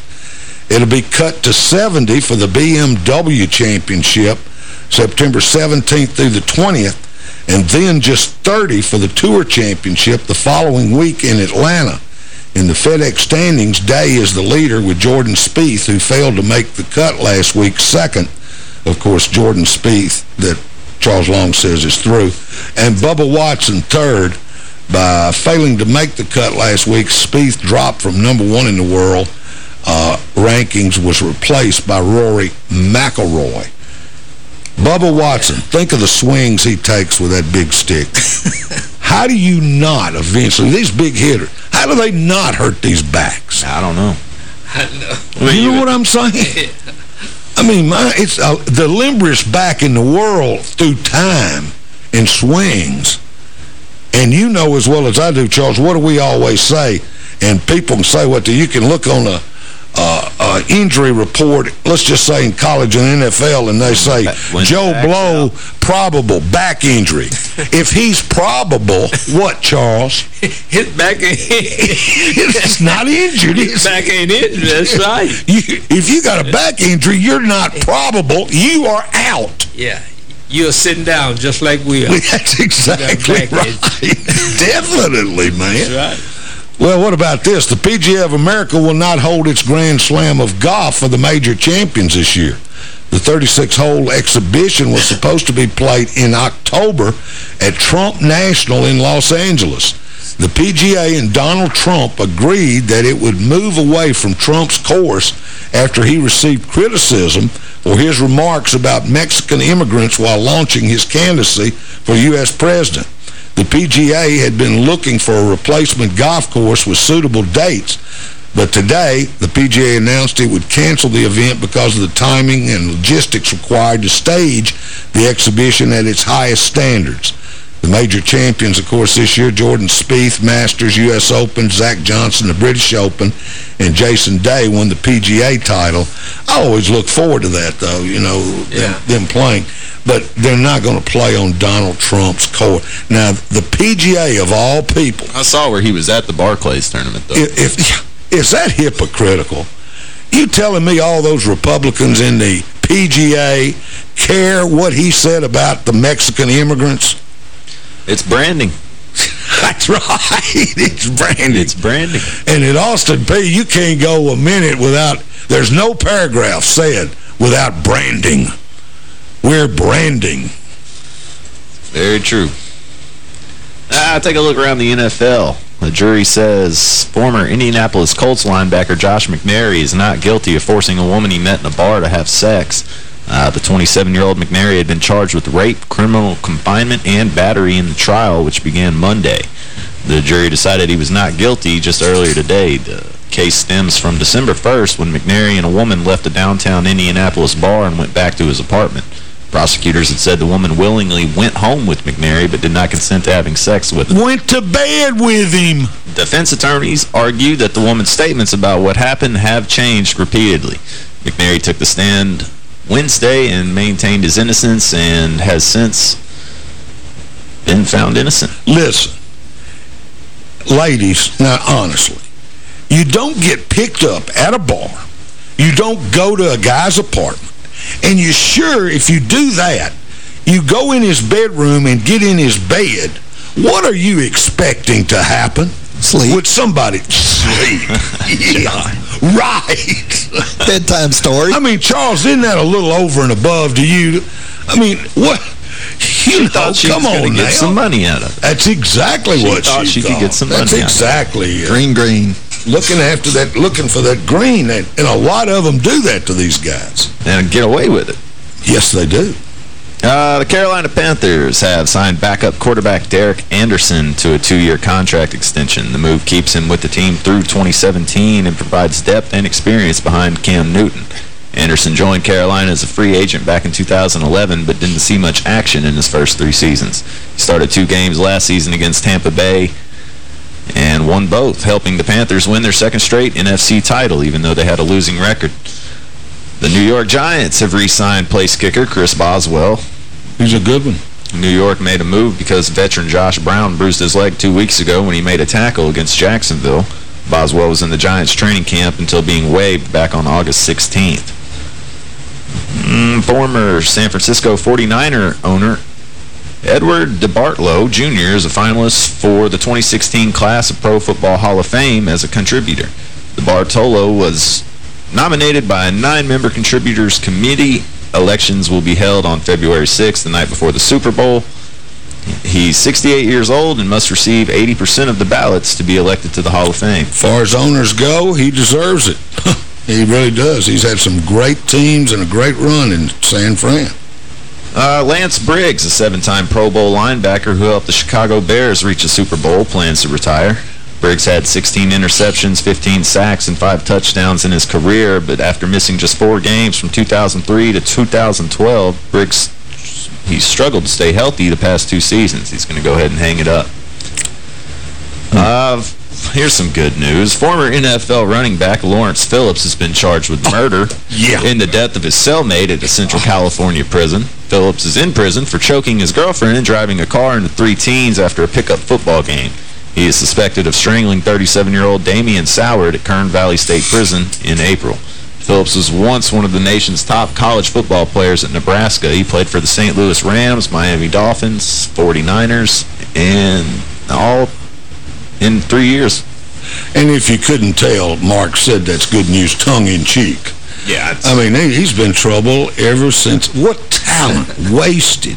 It'll be cut to 70 for the BMW Championship, September 17th through the 20th, and then just 30 for the Tour Championship the following week in Atlanta. In the FedEx standings, Day is the leader with Jordan Spieth, who failed to make the cut last week, second. Of course, Jordan Spieth, that Charles Long says is through. And Bubba Watson, third. By failing to make the cut last week, Spieth dropped from number one in the world. Uh, rankings was replaced by Rory McIlroy. Bubba Watson, think of the swings he takes with that big stick. how do you not eventually, these big hitters, how do they not hurt these backs? I don't know. I know. you know what I'm saying? I mean, my, it's uh, the limberest back in the world through time and swings. And you know as well as I do, Charles, what do we always say? And people can say what do you can look on a uh, uh, injury report, let's just say in college and NFL, and they say, Went Joe Blow, probable back injury. if he's probable, what, Charles? His back ain't... it's not injured. His back ain't injured, that's right. you, if you got a back injury, you're not probable. You are out. Yeah. You're sitting down just like we are. That's exactly right. Definitely, man. That's right. Well, what about this? The PGA of America will not hold its Grand Slam of golf for the major champions this year. The 36-hole exhibition was supposed to be played in October at Trump National in Los Angeles. The PGA and Donald Trump agreed that it would move away from Trump's course after he received criticism for his remarks about Mexican immigrants while launching his candidacy for U.S. president. The PGA had been looking for a replacement golf course with suitable dates, But today, the PGA announced it would cancel the event because of the timing and logistics required to stage the exhibition at its highest standards. The major champions, of course, this year, Jordan Spieth, Masters, U.S. Open, Zach Johnson, the British Open, and Jason Day won the PGA title. I always look forward to that, though, you know, them, them playing. But they're not going to play on Donald Trump's court. Now, the PGA, of all people... I saw where he was at the Barclays tournament, though. If, if Is that hypocritical? You telling me all those Republicans in the PGA care what he said about the Mexican immigrants? It's branding. That's right. It's branding. It's branding. And at Austin Peay, you can't go a minute without, there's no paragraph said without branding. We're branding. Very true. Ah, take a look around the NFL. The jury says former Indianapolis Colts linebacker Josh McNary is not guilty of forcing a woman he met in a bar to have sex. Uh, the 27-year-old McNary had been charged with rape, criminal confinement, and battery in the trial, which began Monday. The jury decided he was not guilty just earlier today. The case stems from December 1st when McNary and a woman left a downtown Indianapolis bar and went back to his apartment. Prosecutors had said the woman willingly went home with McNary but did not consent to having sex with him. Went to bed with him. Defense attorneys argued that the woman's statements about what happened have changed repeatedly. McNary took the stand Wednesday and maintained his innocence and has since been found innocent. Listen, ladies, now honestly, you don't get picked up at a bar. You don't go to a guy's apartment. And you sure if you do that, you go in his bedroom and get in his bed, what are you expecting to happen? Sleep. With somebody. Sleep. yeah. Right. Bedtime story. I mean, Charles, isn't that a little over and above to you? I mean, what? You know, she come was gonna on get now. some money out of it. That's exactly She what thought she, she could get some That's money out of it. exactly it. Green, green. Looking after that, looking for that green, and, and a lot of them do that to these guys. And get away with it. Yes, they do. Uh, the Carolina Panthers have signed backup quarterback Derek Anderson to a two-year contract extension. The move keeps him with the team through 2017 and provides depth and experience behind Cam Newton. Anderson joined Carolina as a free agent back in 2011, but didn't see much action in his first three seasons. He started two games last season against Tampa Bay and won both, helping the Panthers win their second straight NFC title, even though they had a losing record. The New York Giants have re-signed place kicker Chris Boswell. He's a good one. New York made a move because veteran Josh Brown bruised his leg two weeks ago when he made a tackle against Jacksonville. Boswell was in the Giants training camp until being waived back on August 16th. Mm, former San Francisco 49er owner Edward DeBartolo Jr. is a finalist for the 2016 class of Pro Football Hall of Fame as a contributor. DeBartolo was nominated by a nine-member contributors committee. Elections will be held on February 6th, the night before the Super Bowl. He's 68 years old and must receive 80% of the ballots to be elected to the Hall of Fame. As far as owners go, he deserves it. he really does. He's had some great teams and a great run in San Fran. Uh, Lance Briggs, a seven-time Pro Bowl linebacker who helped the Chicago Bears reach a Super Bowl, plans to retire. Briggs had 16 interceptions, 15 sacks, and five touchdowns in his career, but after missing just four games from 2003 to 2012, Briggs he struggled to stay healthy the past two seasons. He's going to go ahead and hang it up. Uh, here's some good news. Former NFL running back Lawrence Phillips has been charged with murder yeah. in the death of his cellmate at a Central California prison. Phillips is in prison for choking his girlfriend and driving a car into three teens after a pickup football game. He is suspected of strangling 37-year-old Damion Soward at Kern Valley State Prison in April. Phillips was once one of the nation's top college football players at Nebraska. He played for the St. Louis Rams, Miami Dolphins, 49ers, and all in three years. And if you couldn't tell, Mark said that's good news tongue-in-cheek. Yeah. I mean, he- he's been trouble ever since. What talent wasted.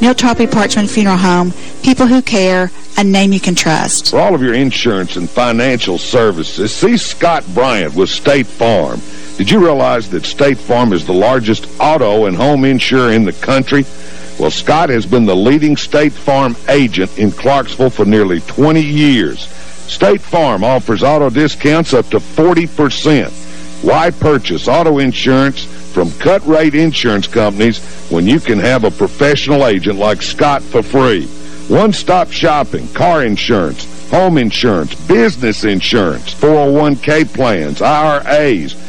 Neil Tarpley Parchman Funeral Home, people who care, a name you can trust. For all of your insurance and financial services, see Scott Bryant with State Farm. Did you realize that State Farm is the largest auto and home insurer in the country? Well, Scott has been the leading State Farm agent in Clarksville for nearly 20 years. State Farm offers auto discounts up to 40%. Why purchase auto insurance from cut-rate insurance companies when you can have a professional agent like Scott for free? One-stop shopping, car insurance, home insurance, business insurance, 401k plans, IRAs,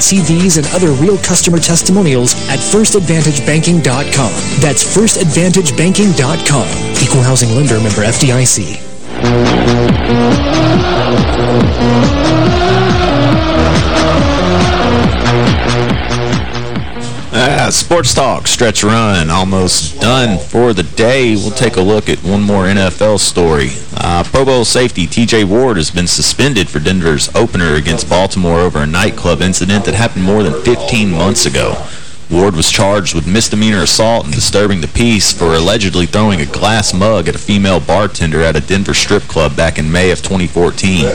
See these and other real customer testimonials at firstadvantagebanking.com. That's firstadvantagebanking.com. Equal housing lender member FDIC. Ah, Sports Talk, stretch run, almost done for the day. We'll take a look at one more NFL story. Uh, Pro Bowl safety T.J. Ward has been suspended for Denver's opener against Baltimore over a nightclub incident that happened more than 15 months ago. Ward was charged with misdemeanor assault and disturbing the peace for allegedly throwing a glass mug at a female bartender at a Denver strip club back in May of 2014.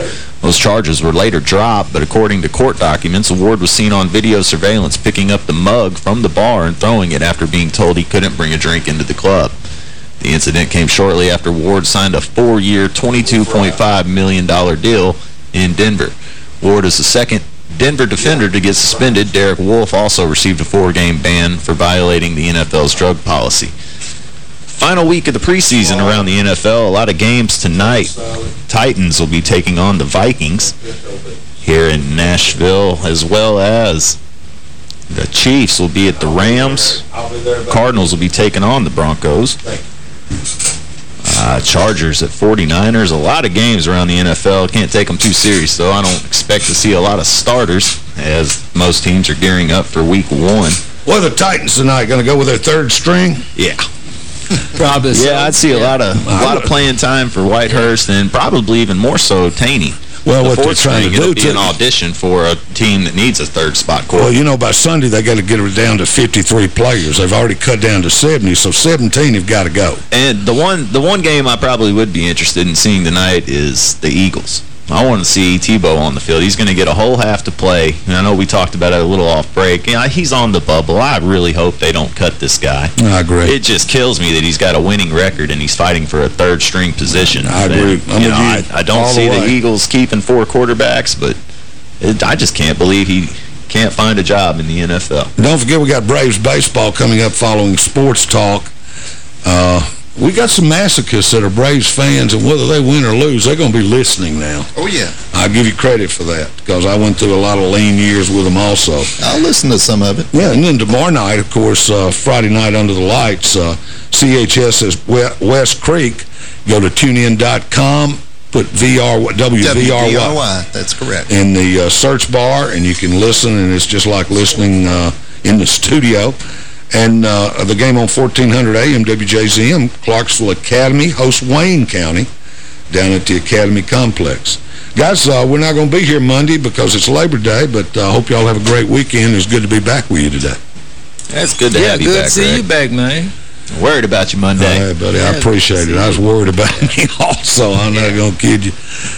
Those charges were later dropped, but according to court documents, Ward was seen on video surveillance picking up the mug from the bar and throwing it after being told he couldn't bring a drink into the club. The incident came shortly after Ward signed a four-year, $22.5 million deal in Denver. Ward is the second Denver defender to get suspended. Derek Wolf also received a four-game ban for violating the NFL's drug policy. Final week of the preseason around the NFL. A lot of games tonight. Titans will be taking on the Vikings here in Nashville, as well as the Chiefs will be at the Rams. Cardinals will be taking on the Broncos. Uh, Chargers at 49ers. A lot of games around the NFL. Can't take them too serious, though. I don't expect to see a lot of starters, as most teams are gearing up for week one. Well, the Titans tonight going to go with their third string? Yeah. Probably Yeah, so. I'd see a lot of a lot of playing time for Whitehurst and probably even more so Tanney. Well, the what they're fourth trying to string, it'll do, be an audition for a team that needs a third spot court. Well, you know, by Sunday, they got to get it down to 53 players. They've already cut down to 70, so 17 have got to go. And the one the one game I probably would be interested in seeing tonight is the Eagles. I want to see Tebow on the field. He's going to get a whole half to play. And I know we talked about it a little off break. Yeah, he's on the bubble. I really hope they don't cut this guy. I agree. It just kills me that he's got a winning record and he's fighting for a third string position. I agree. And, you know, I, I don't see the the. Eagles keeping four quarterbacks, but it, I just can't believe he can't find a job in the NFL. Don't forget we got Braves baseball coming up following Sports Talk. Uh, we got some masochists that are Braves fans, and whether they win or lose, they're going to be listening now. Oh, yeah. I'll give you credit for that, because I went through a lot of lean years with them also. I'll listen to some of it. Yeah, and then tomorrow night, of course, uh, Friday night under the lights, uh, CHS is West Creek. Go to tunein.com, put VR, WVRY WVRY, that's correct. in the uh, search bar, and you can listen, and it's just like listening uh, in the studio. And uh, the game on 1400 AM, WJZM, Clarksville Academy hosts Wayne County down at the Academy Complex. Guys, uh, we're not going to be here Monday because it's Labor Day, but I uh, hope y'all have a great weekend. It's good to be back with you today. That's good to yeah, have you good back, to see Greg. you back, man. Worried about you Monday. Hey, buddy, I appreciate it. I was worried about me also. I'm not going to kid you.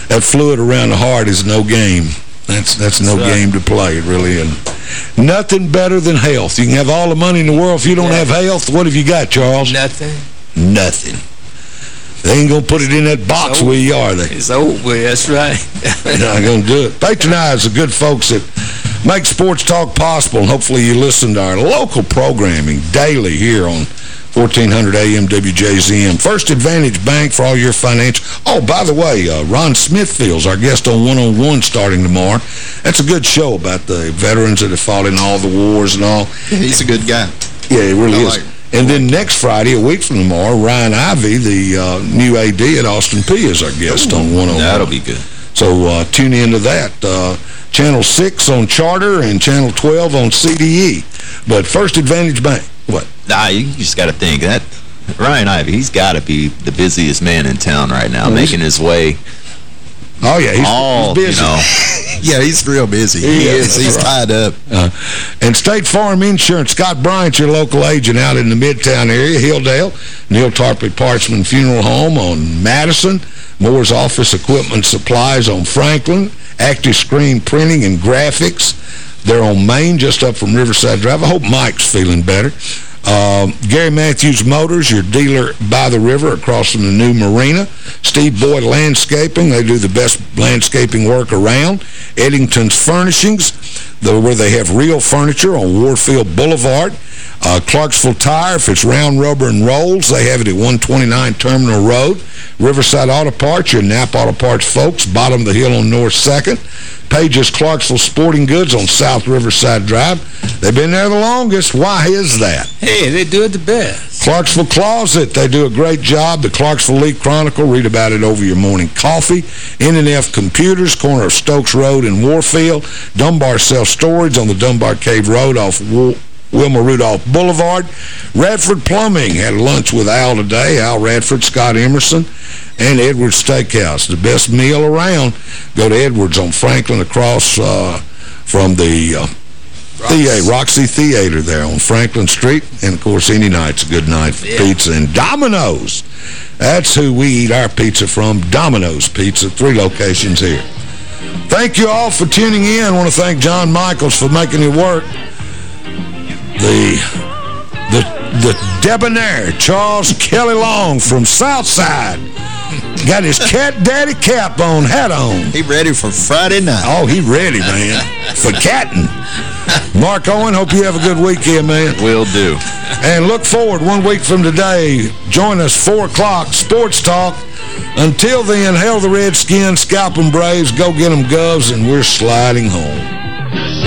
That fluid around the heart is no game. That's that's no That's right. game to play. It really isn't. Nothing better than health. You can have all the money in the world. If you don't have health, what have you got, Charles? Nothing. Nothing. They ain't going to put it in that box where you are, they? It's with, that's right. They're not going to do it. Patronize the good folks that make Sports Talk possible, and hopefully you listen to our local programming daily here on 1400 AM WJZM. First Advantage Bank for all your financial... Oh, by the way, uh, Ron Smithfield's our guest on 101 starting tomorrow. That's a good show about the veterans that have fought in all the wars and all. Yeah, he's a good guy. Yeah, he really is. and then next Friday, a week from tomorrow, Ryan Ivey, the uh, new AD at Austin Peay, is our guest on 101. That'll be good. So uh, tune into that. Uh, Channel 6 on Charter and Channel 12 on CDE. But First Advantage Bank, what? Nah, you just got to think that Ryan Ivey, he's got to be the busiest man in town right now, Oh, making his way. Oh, yeah, he's, all, he's busy. You know, Yeah, he's real busy. He He is, is. He's right. tied up. Uh, and State Farm Insurance, Scott Bryant, your local agent out in the Midtown area, Hilldale, Neil Tarpley Parchman Funeral Home on Madison, Moore's Office Equipment Supplies on Franklin, Active Screen Printing and Graphics. They're on Main, just up from Riverside Drive. I hope Mike's feeling better. Um, Gary Matthews Motors, your dealer by the river across from the new marina. Steve Boyd Landscaping, they do the best landscaping work around. Eddington's Furnishings, the, where they have real furniture on Warfield Boulevard. Uh, Clarksville Tire, if it's round rubber and rolls, they have it at 129 Terminal Road. Riverside Auto Parts, your Nap Auto Parts folks, bottom of the hill on North 2nd. Pages Clarksville Sporting Goods on South Riverside Drive. They've been there the longest. Why is that? Hey, they do it the best. Clarksville Closet, they do a great job. The Clarksville Leaf-Chronicle, read about it over your morning coffee. N&F Computers, corner of Stokes Road in Warfield. Dunbar Self-Storage on the Dunbar Cave Road off Wa- Wilma Rudolph Boulevard. Radford Plumbing had lunch with Al today. Al Radford, Scott Emerson, and Edwards Steakhouse. The best meal around. Go to Edwards on Franklin across uh, from the... Uh, Thea, Roxy Theater there on Franklin Street. And, of course, any night's a good night for pizza. And Domino's. That's who we eat our pizza from. Domino's Pizza. Three locations here. Thank you all for tuning in. I want to thank John Michaels for making it work. The, the, the debonair Charles Kelly Long from Southside. Got his cat daddy cap on, hat on. He ready for Friday night. Oh, he ready, man. for catting. Mark Owen, hope you have a good weekend, man. Will do. And look forward one week from today. Join us 4 o'clock, Sports Talk. Until then, hail the Redskins, scalp them Braves, go get them Govs, and we're sliding home.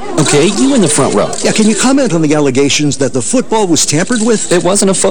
Okay, you in the front row. Yeah, can you comment on the allegations that the football was tampered with? It wasn't a football.